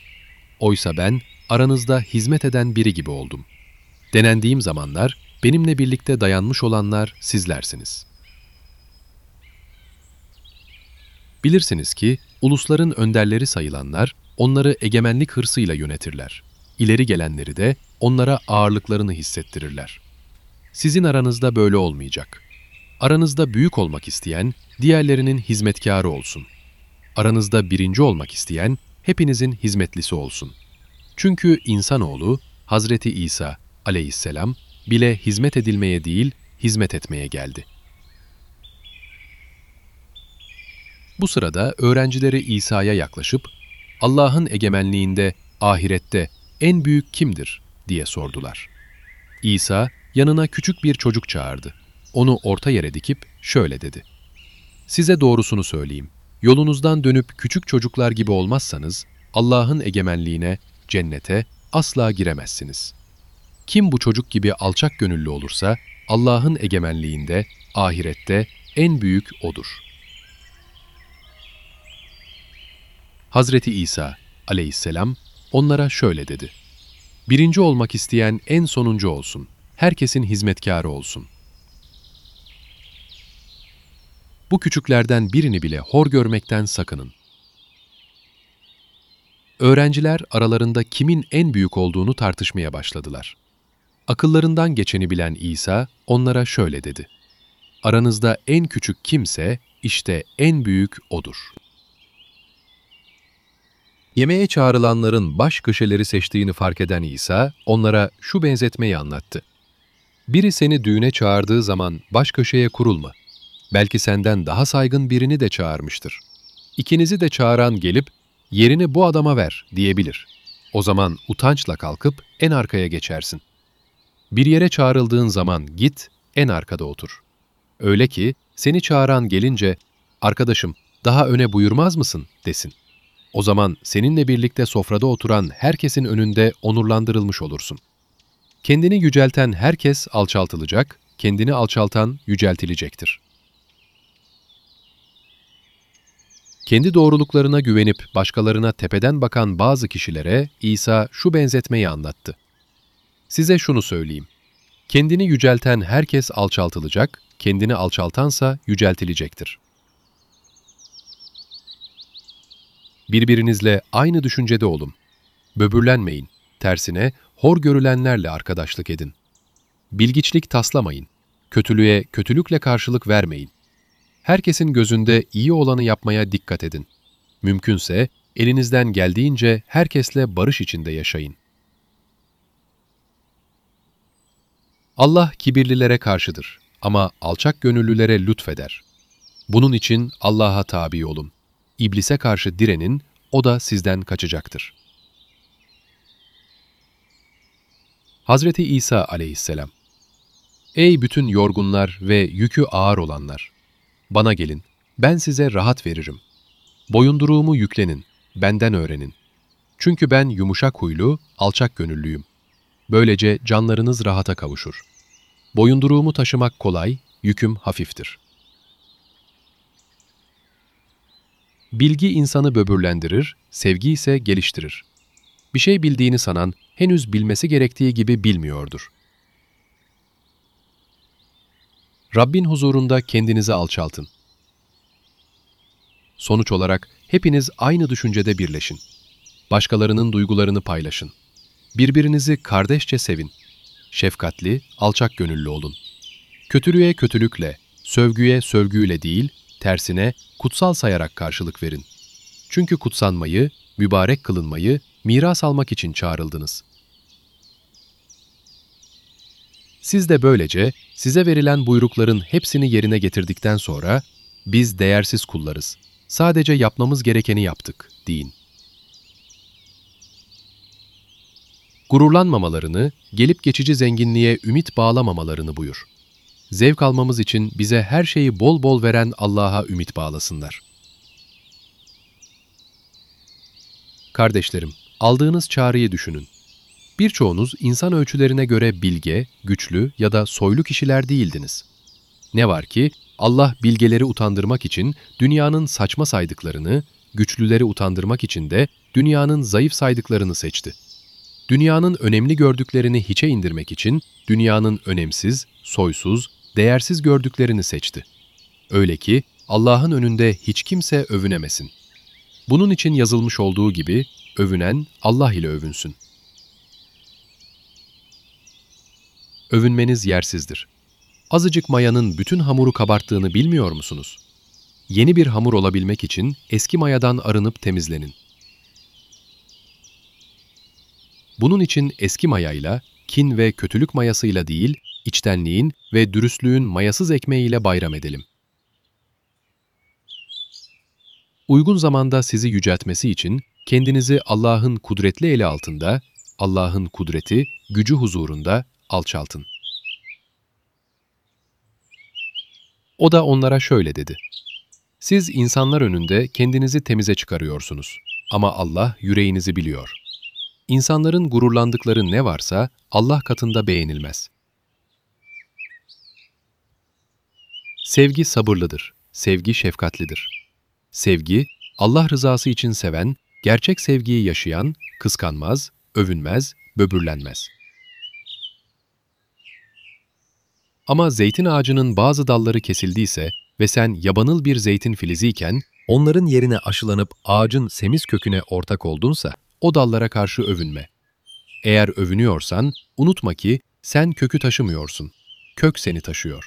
Oysa ben aranızda hizmet eden biri gibi oldum. Denendiğim zamanlar benimle birlikte dayanmış olanlar sizlersiniz. Bilirsiniz ki ulusların önderleri sayılanlar onları egemenlik hırsıyla yönetirler. İleri gelenleri de onlara ağırlıklarını hissettirirler. Sizin aranızda böyle olmayacak. Aranızda büyük olmak isteyen diğerlerinin hizmetkarı olsun. Aranızda birinci olmak isteyen hepinizin hizmetlisi olsun. Çünkü insanoğlu Hazreti İsa aleyhisselam bile hizmet edilmeye değil, hizmet etmeye geldi. Bu sırada öğrencileri İsa'ya yaklaşıp, Allah'ın egemenliğinde, ahirette en büyük kimdir diye sordular. İsa yanına küçük bir çocuk çağırdı. Onu orta yere dikip şöyle dedi. Size doğrusunu söyleyeyim. Yolunuzdan dönüp küçük çocuklar gibi olmazsanız, Allah'ın egemenliğine, cennete asla giremezsiniz. Kim bu çocuk gibi alçak gönüllü olursa, Allah'ın egemenliğinde, ahirette en büyük O'dur. Hazreti İsa aleyhisselam onlara şöyle dedi. Birinci olmak isteyen en sonuncu olsun, herkesin hizmetkarı olsun. Bu küçüklerden birini bile hor görmekten sakının. Öğrenciler aralarında kimin en büyük olduğunu tartışmaya başladılar. Akıllarından geçeni bilen İsa onlara şöyle dedi. Aranızda en küçük kimse işte en büyük odur. Yemeğe çağrılanların baş köşeleri seçtiğini fark eden İsa onlara şu benzetmeyi anlattı. Biri seni düğüne çağırdığı zaman baş köşeye kurulma. Belki senden daha saygın birini de çağırmıştır. İkinizi de çağıran gelip yerini bu adama ver diyebilir. O zaman utançla kalkıp en arkaya geçersin. Bir yere çağrıldığın zaman git, en arkada otur. Öyle ki seni çağıran gelince, arkadaşım daha öne buyurmaz mısın desin. O zaman seninle birlikte sofrada oturan herkesin önünde onurlandırılmış olursun. Kendini yücelten herkes alçaltılacak, kendini alçaltan yüceltilecektir. Kendi doğruluklarına güvenip başkalarına tepeden bakan bazı kişilere İsa şu benzetmeyi anlattı. Size şunu söyleyeyim. Kendini yücelten herkes alçaltılacak, kendini alçaltansa yüceltilecektir. Birbirinizle aynı düşüncede olun. Böbürlenmeyin, tersine hor görülenlerle arkadaşlık edin. Bilgiçlik taslamayın, kötülüğe kötülükle karşılık vermeyin. Herkesin gözünde iyi olanı yapmaya dikkat edin. Mümkünse elinizden geldiğince herkesle barış içinde yaşayın. Allah kibirlilere karşıdır ama alçak gönüllülere lütfeder. Bunun için Allah'a tabi olun. İblise karşı direnin, o da sizden kaçacaktır. Hazreti İsa aleyhisselam Ey bütün yorgunlar ve yükü ağır olanlar! Bana gelin, ben size rahat veririm. Boyunduruğumu yüklenin, benden öğrenin. Çünkü ben yumuşak huylu, alçak gönüllüyüm. Böylece canlarınız rahata kavuşur. Boyunduruğumu taşımak kolay, yüküm hafiftir. Bilgi insanı böbürlendirir, sevgi ise geliştirir. Bir şey bildiğini sanan, henüz bilmesi gerektiği gibi bilmiyordur. Rabbin huzurunda kendinizi alçaltın. Sonuç olarak hepiniz aynı düşüncede birleşin. Başkalarının duygularını paylaşın. Birbirinizi kardeşçe sevin. Şefkatli, alçak gönüllü olun. Kötülüğe kötülükle, sövgüye sövgüyle değil, tersine kutsal sayarak karşılık verin. Çünkü kutsanmayı, mübarek kılınmayı miras almak için çağrıldınız. Siz de böylece size verilen buyrukların hepsini yerine getirdikten sonra biz değersiz kullarız. Sadece yapmamız gerekeni yaptık deyin. Gururlanmamalarını, gelip geçici zenginliğe ümit bağlamamalarını buyur. Zevk almamız için bize her şeyi bol bol veren Allah'a ümit bağlasınlar. Kardeşlerim, aldığınız çağrıyı düşünün. Birçoğunuz insan ölçülerine göre bilge, güçlü ya da soylu kişiler değildiniz. Ne var ki Allah bilgeleri utandırmak için dünyanın saçma saydıklarını, güçlüleri utandırmak için de dünyanın zayıf saydıklarını seçti. Dünyanın önemli gördüklerini hiçe indirmek için dünyanın önemsiz, soysuz, değersiz gördüklerini seçti. Öyle ki Allah'ın önünde hiç kimse övünemesin. Bunun için yazılmış olduğu gibi övünen Allah ile övünsün. Övünmeniz yersizdir. Azıcık mayanın bütün hamuru kabarttığını bilmiyor musunuz? Yeni bir hamur olabilmek için eski mayadan arınıp temizlenin. Bunun için eski mayayla, kin ve kötülük mayasıyla değil, içtenliğin ve dürüstlüğün mayasız ekmeğiyle bayram edelim. Uygun zamanda sizi yüceltmesi için kendinizi Allah'ın kudretli eli altında, Allah'ın kudreti, gücü huzurunda alçaltın. O da onlara şöyle dedi. Siz insanlar önünde kendinizi temize çıkarıyorsunuz ama Allah yüreğinizi biliyor. İnsanların gururlandıkları ne varsa Allah katında beğenilmez. Sevgi sabırlıdır, sevgi şefkatlidir. Sevgi, Allah rızası için seven, gerçek sevgiyi yaşayan, kıskanmaz, övünmez, böbürlenmez. Ama zeytin ağacının bazı dalları kesildiyse ve sen yabanıl bir zeytin filiziyken, onların yerine aşılanıp ağacın semiz köküne ortak oldunsa, o dallara karşı övünme. Eğer övünüyorsan, unutma ki sen kökü taşımıyorsun. Kök seni taşıyor.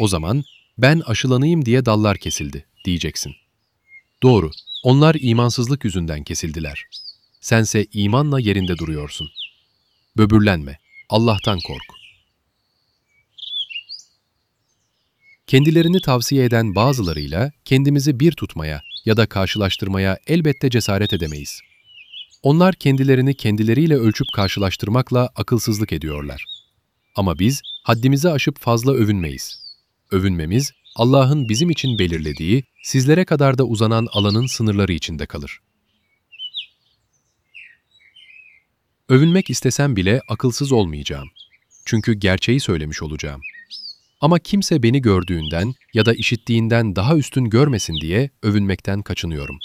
O zaman, ben aşılanayım diye dallar kesildi, diyeceksin. Doğru, onlar imansızlık yüzünden kesildiler. Sense imanla yerinde duruyorsun. Böbürlenme, Allah'tan kork. Kendilerini tavsiye eden bazılarıyla kendimizi bir tutmaya ya da karşılaştırmaya elbette cesaret edemeyiz. Onlar kendilerini kendileriyle ölçüp karşılaştırmakla akılsızlık ediyorlar. Ama biz haddimizi aşıp fazla övünmeyiz. Övünmemiz, Allah'ın bizim için belirlediği, sizlere kadar da uzanan alanın sınırları içinde kalır. Övünmek istesem bile akılsız olmayacağım. Çünkü gerçeği söylemiş olacağım. Ama kimse beni gördüğünden ya da işittiğinden daha üstün görmesin diye övünmekten kaçınıyorum.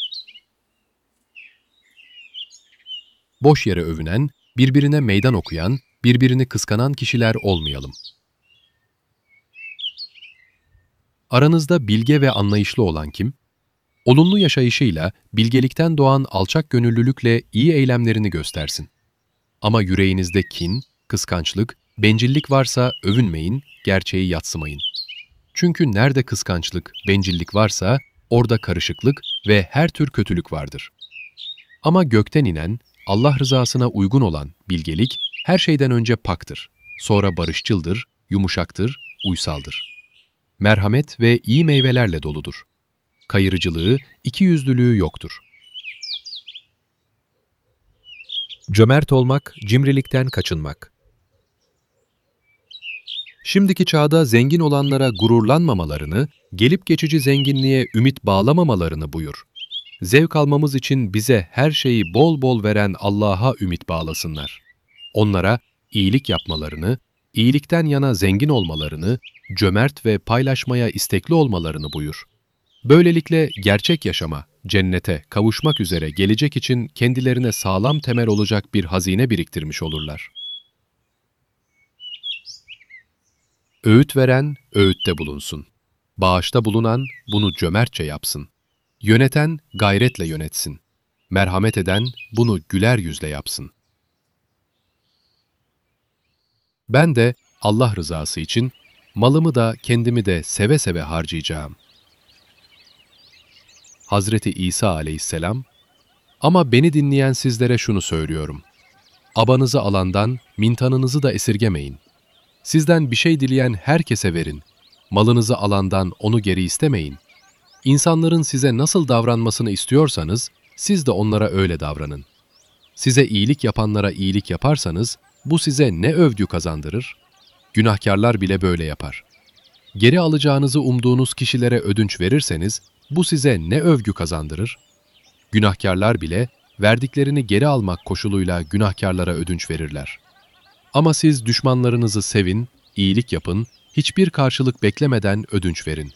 Boş yere övünen, birbirine meydan okuyan, birbirini kıskanan kişiler olmayalım. Aranızda bilge ve anlayışlı olan kim? Olumlu yaşayışıyla, bilgelikten doğan alçak gönüllülükle iyi eylemlerini göstersin. Ama yüreğinizde kin, kıskançlık, bencillik varsa övünmeyin, gerçeği yatsımayın. Çünkü nerede kıskançlık, bencillik varsa orada karışıklık ve her tür kötülük vardır. Ama gökten inen, Allah rızasına uygun olan bilgelik her şeyden önce paktır, sonra barışçıldır, yumuşaktır, uysaldır. Merhamet ve iyi meyvelerle doludur. Kayırıcılığı, ikiyüzlülüğü yoktur. Cömert olmak, cimrilikten kaçınmak. Şimdiki çağda zengin olanlara gururlanmamalarını, gelip geçici zenginliğe ümit bağlamamalarını buyur. zevk almamız için bize her şeyi bol bol veren Allah'a ümit bağlasınlar. Onlara iyilik yapmalarını, iyilikten yana zengin olmalarını, cömert ve paylaşmaya istekli olmalarını buyur. Böylelikle gerçek yaşama, cennete kavuşmak üzere gelecek için kendilerine sağlam temel olacak bir hazine biriktirmiş olurlar. Öğüt veren, öğütte bulunsun. Bağışta bulunan, bunu cömertçe yapsın. Yöneten, gayretle yönetsin. Merhamet eden, bunu güler yüzle yapsın. Ben de Allah rızası için malımı da kendimi de seve seve harcayacağım. Hazreti İsa aleyhisselam, ama beni dinleyen sizlere şunu söylüyorum. Abanızı alandan mintanınızı da esirgemeyin. Sizden bir şey dileyen herkese verin. Malınızı alandan onu geri istemeyin. İnsanların size nasıl davranmasını istiyorsanız, siz de onlara öyle davranın. Size iyilik yapanlara iyilik yaparsanız, bu size ne övgü kazandırır? Günahkarlar bile böyle yapar. Geri alacağınızı umduğunuz kişilere ödünç verirseniz, bu size ne övgü kazandırır? Günahkarlar bile verdiklerini geri almak koşuluyla günahkarlara ödünç verirler. Ama siz düşmanlarınızı sevin, iyilik yapın, hiçbir karşılık beklemeden ödünç verin.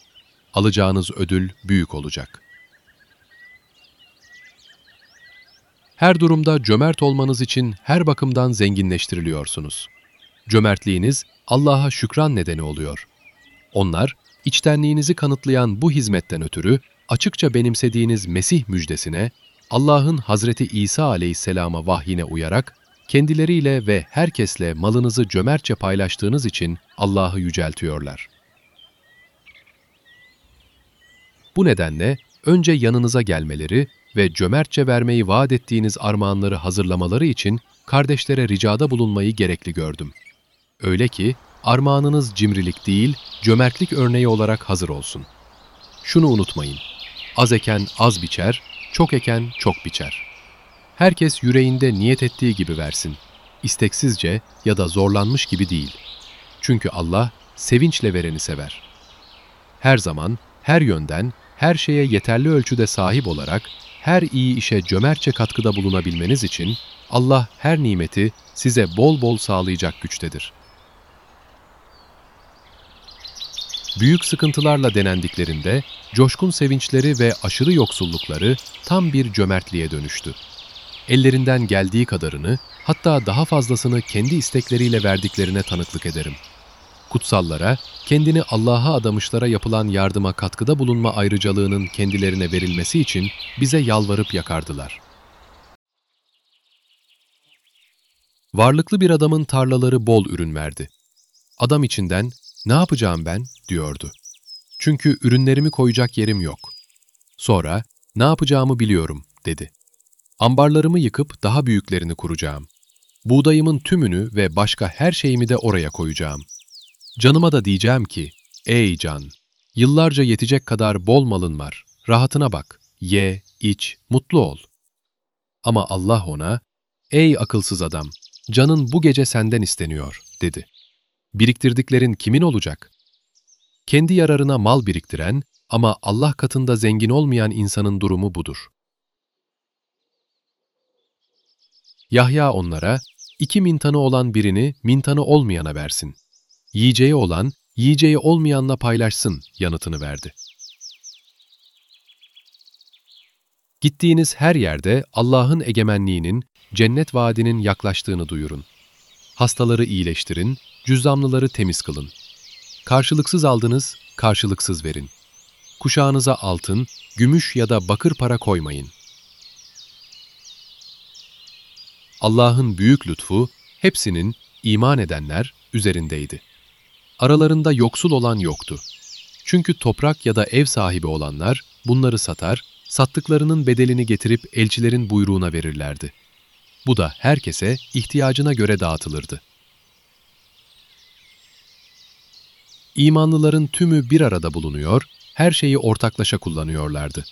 Alacağınız ödül büyük olacak. Her durumda cömert olmanız için her bakımdan zenginleştiriliyorsunuz. Cömertliğiniz Allah'a şükran nedeni oluyor. Onlar, içtenliğinizi kanıtlayan bu hizmetten ötürü açıkça benimsediğiniz Mesih müjdesine, Allah'ın Hazreti İsa aleyhisselama vahyine uyarak, kendileriyle ve herkesle malınızı cömertçe paylaştığınız için Allah'ı yüceltiyorlar. Bu nedenle önce yanınıza gelmeleri ve cömertçe vermeyi vaat ettiğiniz armağanları hazırlamaları için kardeşlere ricada bulunmayı gerekli gördüm. Öyle ki armağanınız cimrilik değil, cömertlik örneği olarak hazır olsun. Şunu unutmayın, az eken az biçer, çok eken çok biçer. Herkes yüreğinde niyet ettiği gibi versin, isteksizce ya da zorlanmış gibi değil. Çünkü Allah sevinçle vereni sever. Her zaman, her yönden, her şeye yeterli ölçüde sahip olarak her iyi işe cömertçe katkıda bulunabilmeniz için Allah her nimeti size bol bol sağlayacak güçtedir. Büyük sıkıntılarla denendiklerinde coşkun sevinçleri ve aşırı yoksullukları tam bir cömertliğe dönüştü. Ellerinden geldiği kadarını, hatta daha fazlasını kendi istekleriyle verdiklerine tanıklık ederim. Kutsallara, kendini Allah'a adamışlara yapılan yardıma katkıda bulunma ayrıcalığının kendilerine verilmesi için bize yalvarıp yakardılar. Varlıklı bir adamın tarlaları bol ürün verdi. Adam içinden, ne yapacağım ben, diyordu. Çünkü ürünlerimi koyacak yerim yok. Sonra, ne yapacağımı biliyorum, dedi. Ambarlarımı yıkıp daha büyüklerini kuracağım. Buğdayımın tümünü ve başka her şeyimi de oraya koyacağım. Canıma da diyeceğim ki, ey can, yıllarca yetecek kadar bol malın var, rahatına bak, ye, iç, mutlu ol. Ama Allah ona, ey akılsız adam, canın bu gece senden isteniyor, dedi. Biriktirdiklerin kimin olacak? Kendi yararına mal biriktiren ama Allah katında zengin olmayan insanın durumu budur. Yahya onlara, iki mintanı olan birini mintanı olmayana versin. Yiyeceği olan, yiyeceği olmayanla paylaşsın yanıtını verdi. Gittiğiniz her yerde Allah'ın egemenliğinin, cennet vaadinin yaklaştığını duyurun. Hastaları iyileştirin, cüzzamlıları temiz kılın. Karşılıksız aldınız, karşılıksız verin. Kuşağınıza altın, gümüş ya da bakır para koymayın. Allah'ın büyük lütfu, hepsinin, iman edenler, üzerindeydi. Aralarında yoksul olan yoktu. Çünkü toprak ya da ev sahibi olanlar bunları satar, sattıklarının bedelini getirip elçilerin buyruğuna verirlerdi. Bu da herkese ihtiyacına göre dağıtılırdı. İmanlıların tümü bir arada bulunuyor, her şeyi ortaklaşa kullanıyorlardı.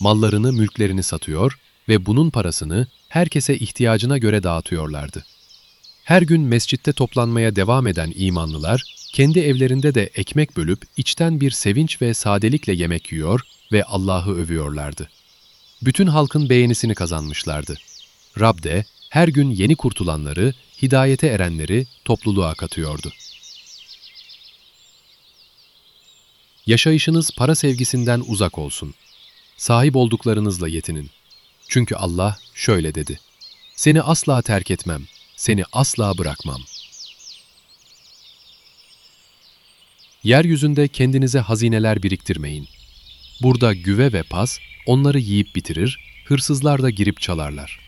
Mallarını, mülklerini satıyor ve bunun parasını herkese ihtiyacına göre dağıtıyorlardı. Her gün mescitte toplanmaya devam eden imanlılar, kendi evlerinde de ekmek bölüp içten bir sevinç ve sadelikle yemek yiyor ve Allah'ı övüyorlardı. bütün halkın beğenisini kazanmışlardı. Rab de her gün yeni kurtulanları, hidayete erenleri topluluğa katıyordu. Yaşayışınız para sevgisinden uzak olsun. Sahip olduklarınızla yetinin. Çünkü Allah şöyle dedi. Seni asla terk etmem, seni asla bırakmam. Yeryüzünde kendinize hazineler biriktirmeyin. Burada güve ve pas onları yiyip bitirir, hırsızlar da girip çalarlar.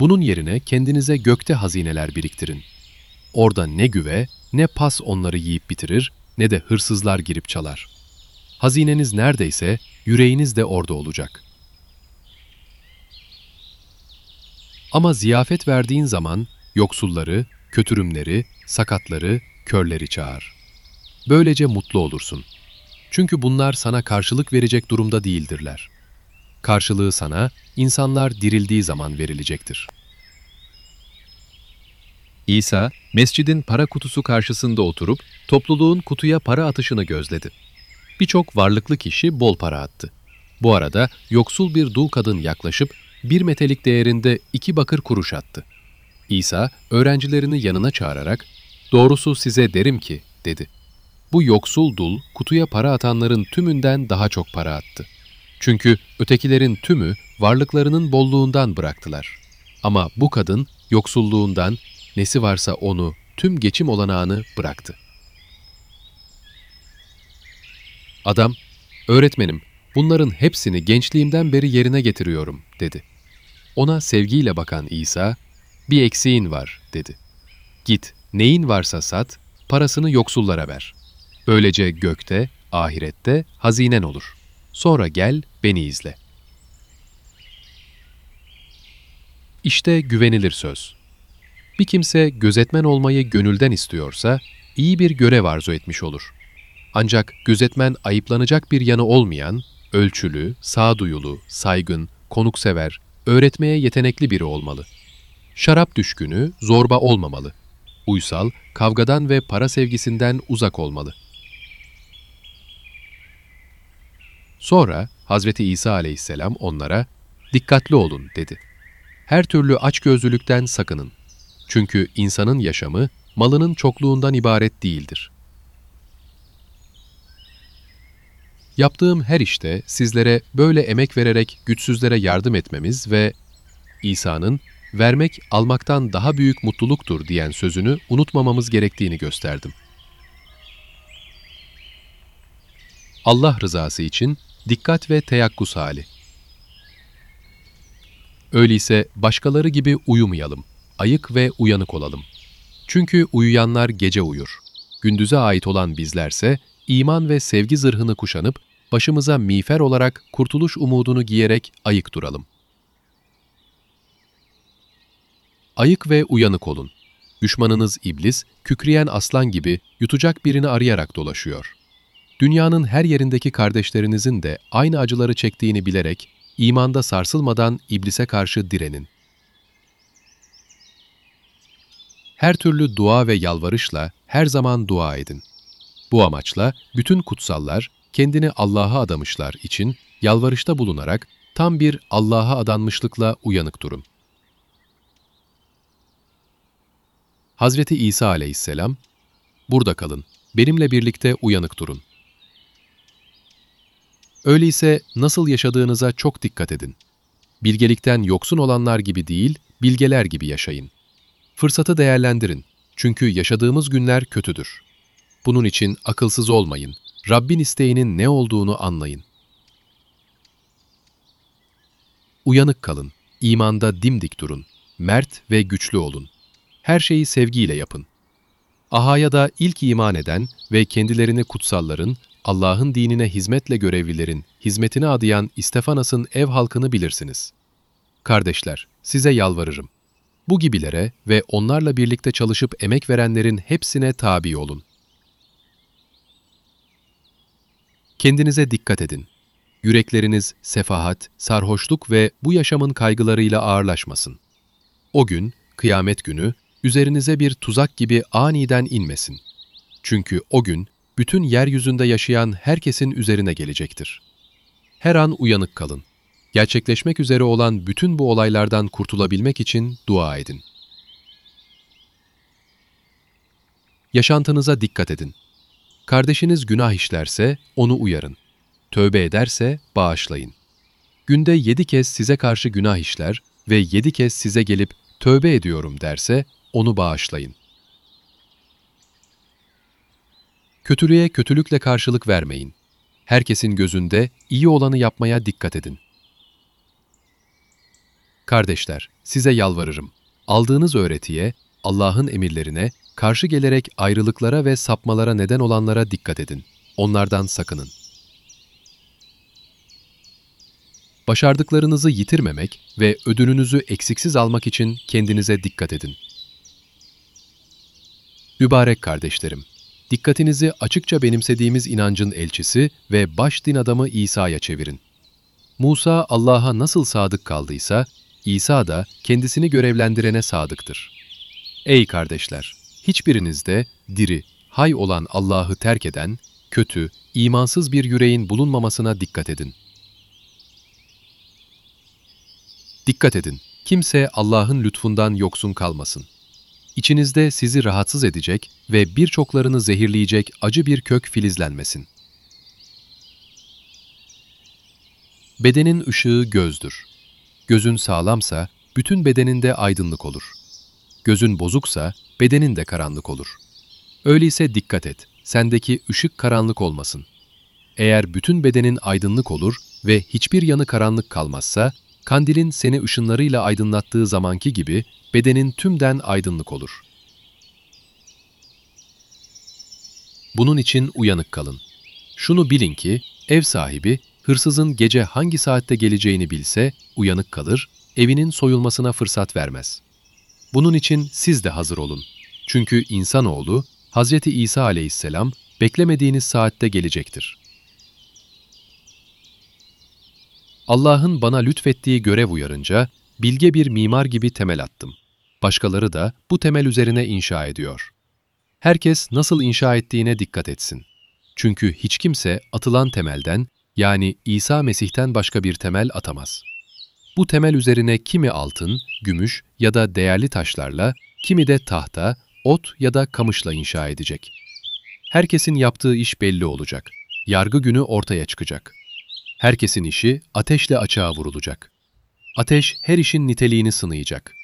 Bunun yerine kendinize gökte hazineler biriktirin. Orada ne güve, ne pas onları yiyip bitirir, ne de hırsızlar girip çalar. Hazineniz neredeyse, yüreğiniz de orada olacak. Ama ziyafet verdiğin zaman yoksulları, kötürümleri, sakatları, körleri çağır. Böylece mutlu olursun. Çünkü bunlar sana karşılık verecek durumda değildirler. Karşılığı sana insanlar dirildiği zaman verilecektir. İsa, mescidin para kutusu karşısında oturup topluluğun kutuya para atışını gözledi. Birçok varlıklı kişi bol para attı. Bu arada yoksul bir dul kadın yaklaşıp bir metelik değerinde iki bakır kuruş attı. İsa öğrencilerini yanına çağırarak, ''Doğrusu size derim ki'' dedi. Bu yoksul dul kutuya para atanların tümünden daha çok para attı. Çünkü ötekilerin tümü varlıklarının bolluğundan bıraktılar. Ama bu kadın yoksulluğundan nesi varsa onu, tüm geçim olanağını bıraktı. Adam, öğretmenim, bunların hepsini gençliğimden beri yerine getiriyorum, dedi. Ona sevgiyle bakan İsa, bir eksiğin var, dedi. Git, neyin varsa sat, parasını yoksullara ver. Böylece gökte, ahirette hazinen olur. Sonra gel, beni izle. İşte güvenilir söz. Bir kimse gözetmen olmayı gönülden istiyorsa, iyi bir görev arzu etmiş olur. Ancak gözetmen ayıplanacak bir yanı olmayan, ölçülü, sağduyulu, saygın, konuksever, öğretmeye yetenekli biri olmalı. Şarap düşkünü, zorba olmamalı. Uysal, kavgadan ve para sevgisinden uzak olmalı. Sonra Hazreti İsa aleyhisselam onlara, dikkatli olun dedi. Her türlü açgözlülükten sakının. Çünkü insanın yaşamı malının çokluğundan ibaret değildir. Yaptığım her işte sizlere böyle emek vererek güçsüzlere yardım etmemiz ve İsa'nın vermek almaktan daha büyük mutluluktur diyen sözünü unutmamamız gerektiğini gösterdim. Allah rızası için dikkat ve teyakkuz hali. Öyleyse başkaları gibi uyumayalım, ayık ve uyanık olalım. Çünkü uyuyanlar gece uyur. Gündüze ait olan bizlerse iman ve sevgi zırhını kuşanıp başımıza miğfer olarak kurtuluş umudunu giyerek ayık duralım. Ayık ve uyanık olun. Düşmanınız iblis, kükreyen aslan gibi yutacak birini arayarak dolaşıyor. Dünyanın her yerindeki kardeşlerinizin de aynı acıları çektiğini bilerek, imanda sarsılmadan iblise karşı direnin. Her türlü dua ve yalvarışla her zaman dua edin. Bu amaçla bütün kutsallar kendini Allah'a adamışlar için yalvarışta bulunarak tam bir Allah'a adanmışlıkla uyanık durun. Hazreti İsa aleyhisselam, burada kalın, benimle birlikte uyanık durun. Öyleyse nasıl yaşadığınıza çok dikkat edin. Bilgelikten yoksun olanlar gibi değil, bilgeler gibi yaşayın. Fırsatı değerlendirin, çünkü yaşadığımız günler kötüdür. Bunun için akılsız olmayın, Rabbin isteğinin ne olduğunu anlayın. Uyanık kalın, imanda dimdik durun, mert ve güçlü olun. Her şeyi sevgiyle yapın. Ahaya da ilk iman eden ve kendilerini kutsalların, Allah'ın dinine hizmetle görevlilerin hizmetine adayan İstefanas'ın ev halkını bilirsiniz. Kardeşler, size yalvarırım. Bu gibilere ve onlarla birlikte çalışıp emek verenlerin hepsine tabi olun. Kendinize dikkat edin. Yürekleriniz sefahat, sarhoşluk ve bu yaşamın kaygılarıyla ağırlaşmasın. O gün, kıyamet günü, üzerinize bir tuzak gibi aniden inmesin. Çünkü o gün, bütün yeryüzünde yaşayan herkesin üzerine gelecektir. Her an uyanık kalın. Gerçekleşmek üzere olan bütün bu olaylardan kurtulabilmek için dua edin. Yaşantınıza dikkat edin. Kardeşiniz günah işlerse onu uyarın. Tövbe ederse bağışlayın. Günde yedi kez size karşı günah işler ve yedi kez size gelip tövbe ediyorum derse onu bağışlayın. Kötülüğe kötülükle karşılık vermeyin. Herkesin gözünde iyi olanı yapmaya dikkat edin. Kardeşler, size yalvarırım. Aldığınız öğretiye, Allah'ın emirlerine, karşı gelerek ayrılıklara ve sapmalara neden olanlara dikkat edin. Onlardan sakının. Başardıklarınızı yitirmemek ve ödülünüzü eksiksiz almak için kendinize dikkat edin. Mübarek kardeşlerim, dikkatinizi açıkça benimsediğimiz inancın elçisi ve baş din adamı İsa'ya çevirin. Musa Allah'a nasıl sadık kaldıysa, İsa da kendisini görevlendirene sadıktır. Ey kardeşler! Hiçbirinizde diri, hay olan Allah'ı terk eden, kötü, imansız bir yüreğin bulunmamasına dikkat edin. Dikkat edin, kimse Allah'ın lütfundan yoksun kalmasın. İçinizde sizi rahatsız edecek ve birçoklarını zehirleyecek acı bir kök filizlenmesin. Bedenin ışığı gözdür. Gözün sağlamsa bütün bedeninde aydınlık olur. Gözün bozuksa bedenin de karanlık olur. Öyleyse dikkat et, sendeki ışık karanlık olmasın. Eğer bütün bedenin aydınlık olur ve hiçbir yanı karanlık kalmazsa, kandilin seni ışınlarıyla aydınlattığı zamanki gibi bedenin tümden aydınlık olur. Bunun için uyanık kalın. Şunu bilin ki, ev sahibi, hırsızın gece hangi saatte geleceğini bilse, uyanık kalır, evinin soyulmasına fırsat vermez. Bunun için siz de hazır olun. Çünkü insanoğlu, Hz. İsa aleyhisselam, beklemediğiniz saatte gelecektir. Allah'ın bana lütfettiği görev uyarınca, bilge bir mimar gibi temel attım. Başkaları da bu temel üzerine inşa ediyor. Herkes nasıl inşa ettiğine dikkat etsin. Çünkü hiç kimse atılan temelden, yani İsa Mesih'ten başka bir temel atamaz. Bu temel üzerine kimi altın, gümüş ya da değerli taşlarla, kimi de tahta, ot ya da kamışla inşa edecek. Herkesin yaptığı iş belli olacak. Yargı günü ortaya çıkacak. Herkesin işi ateşle açığa vurulacak. Ateş her işin niteliğini sınayacak.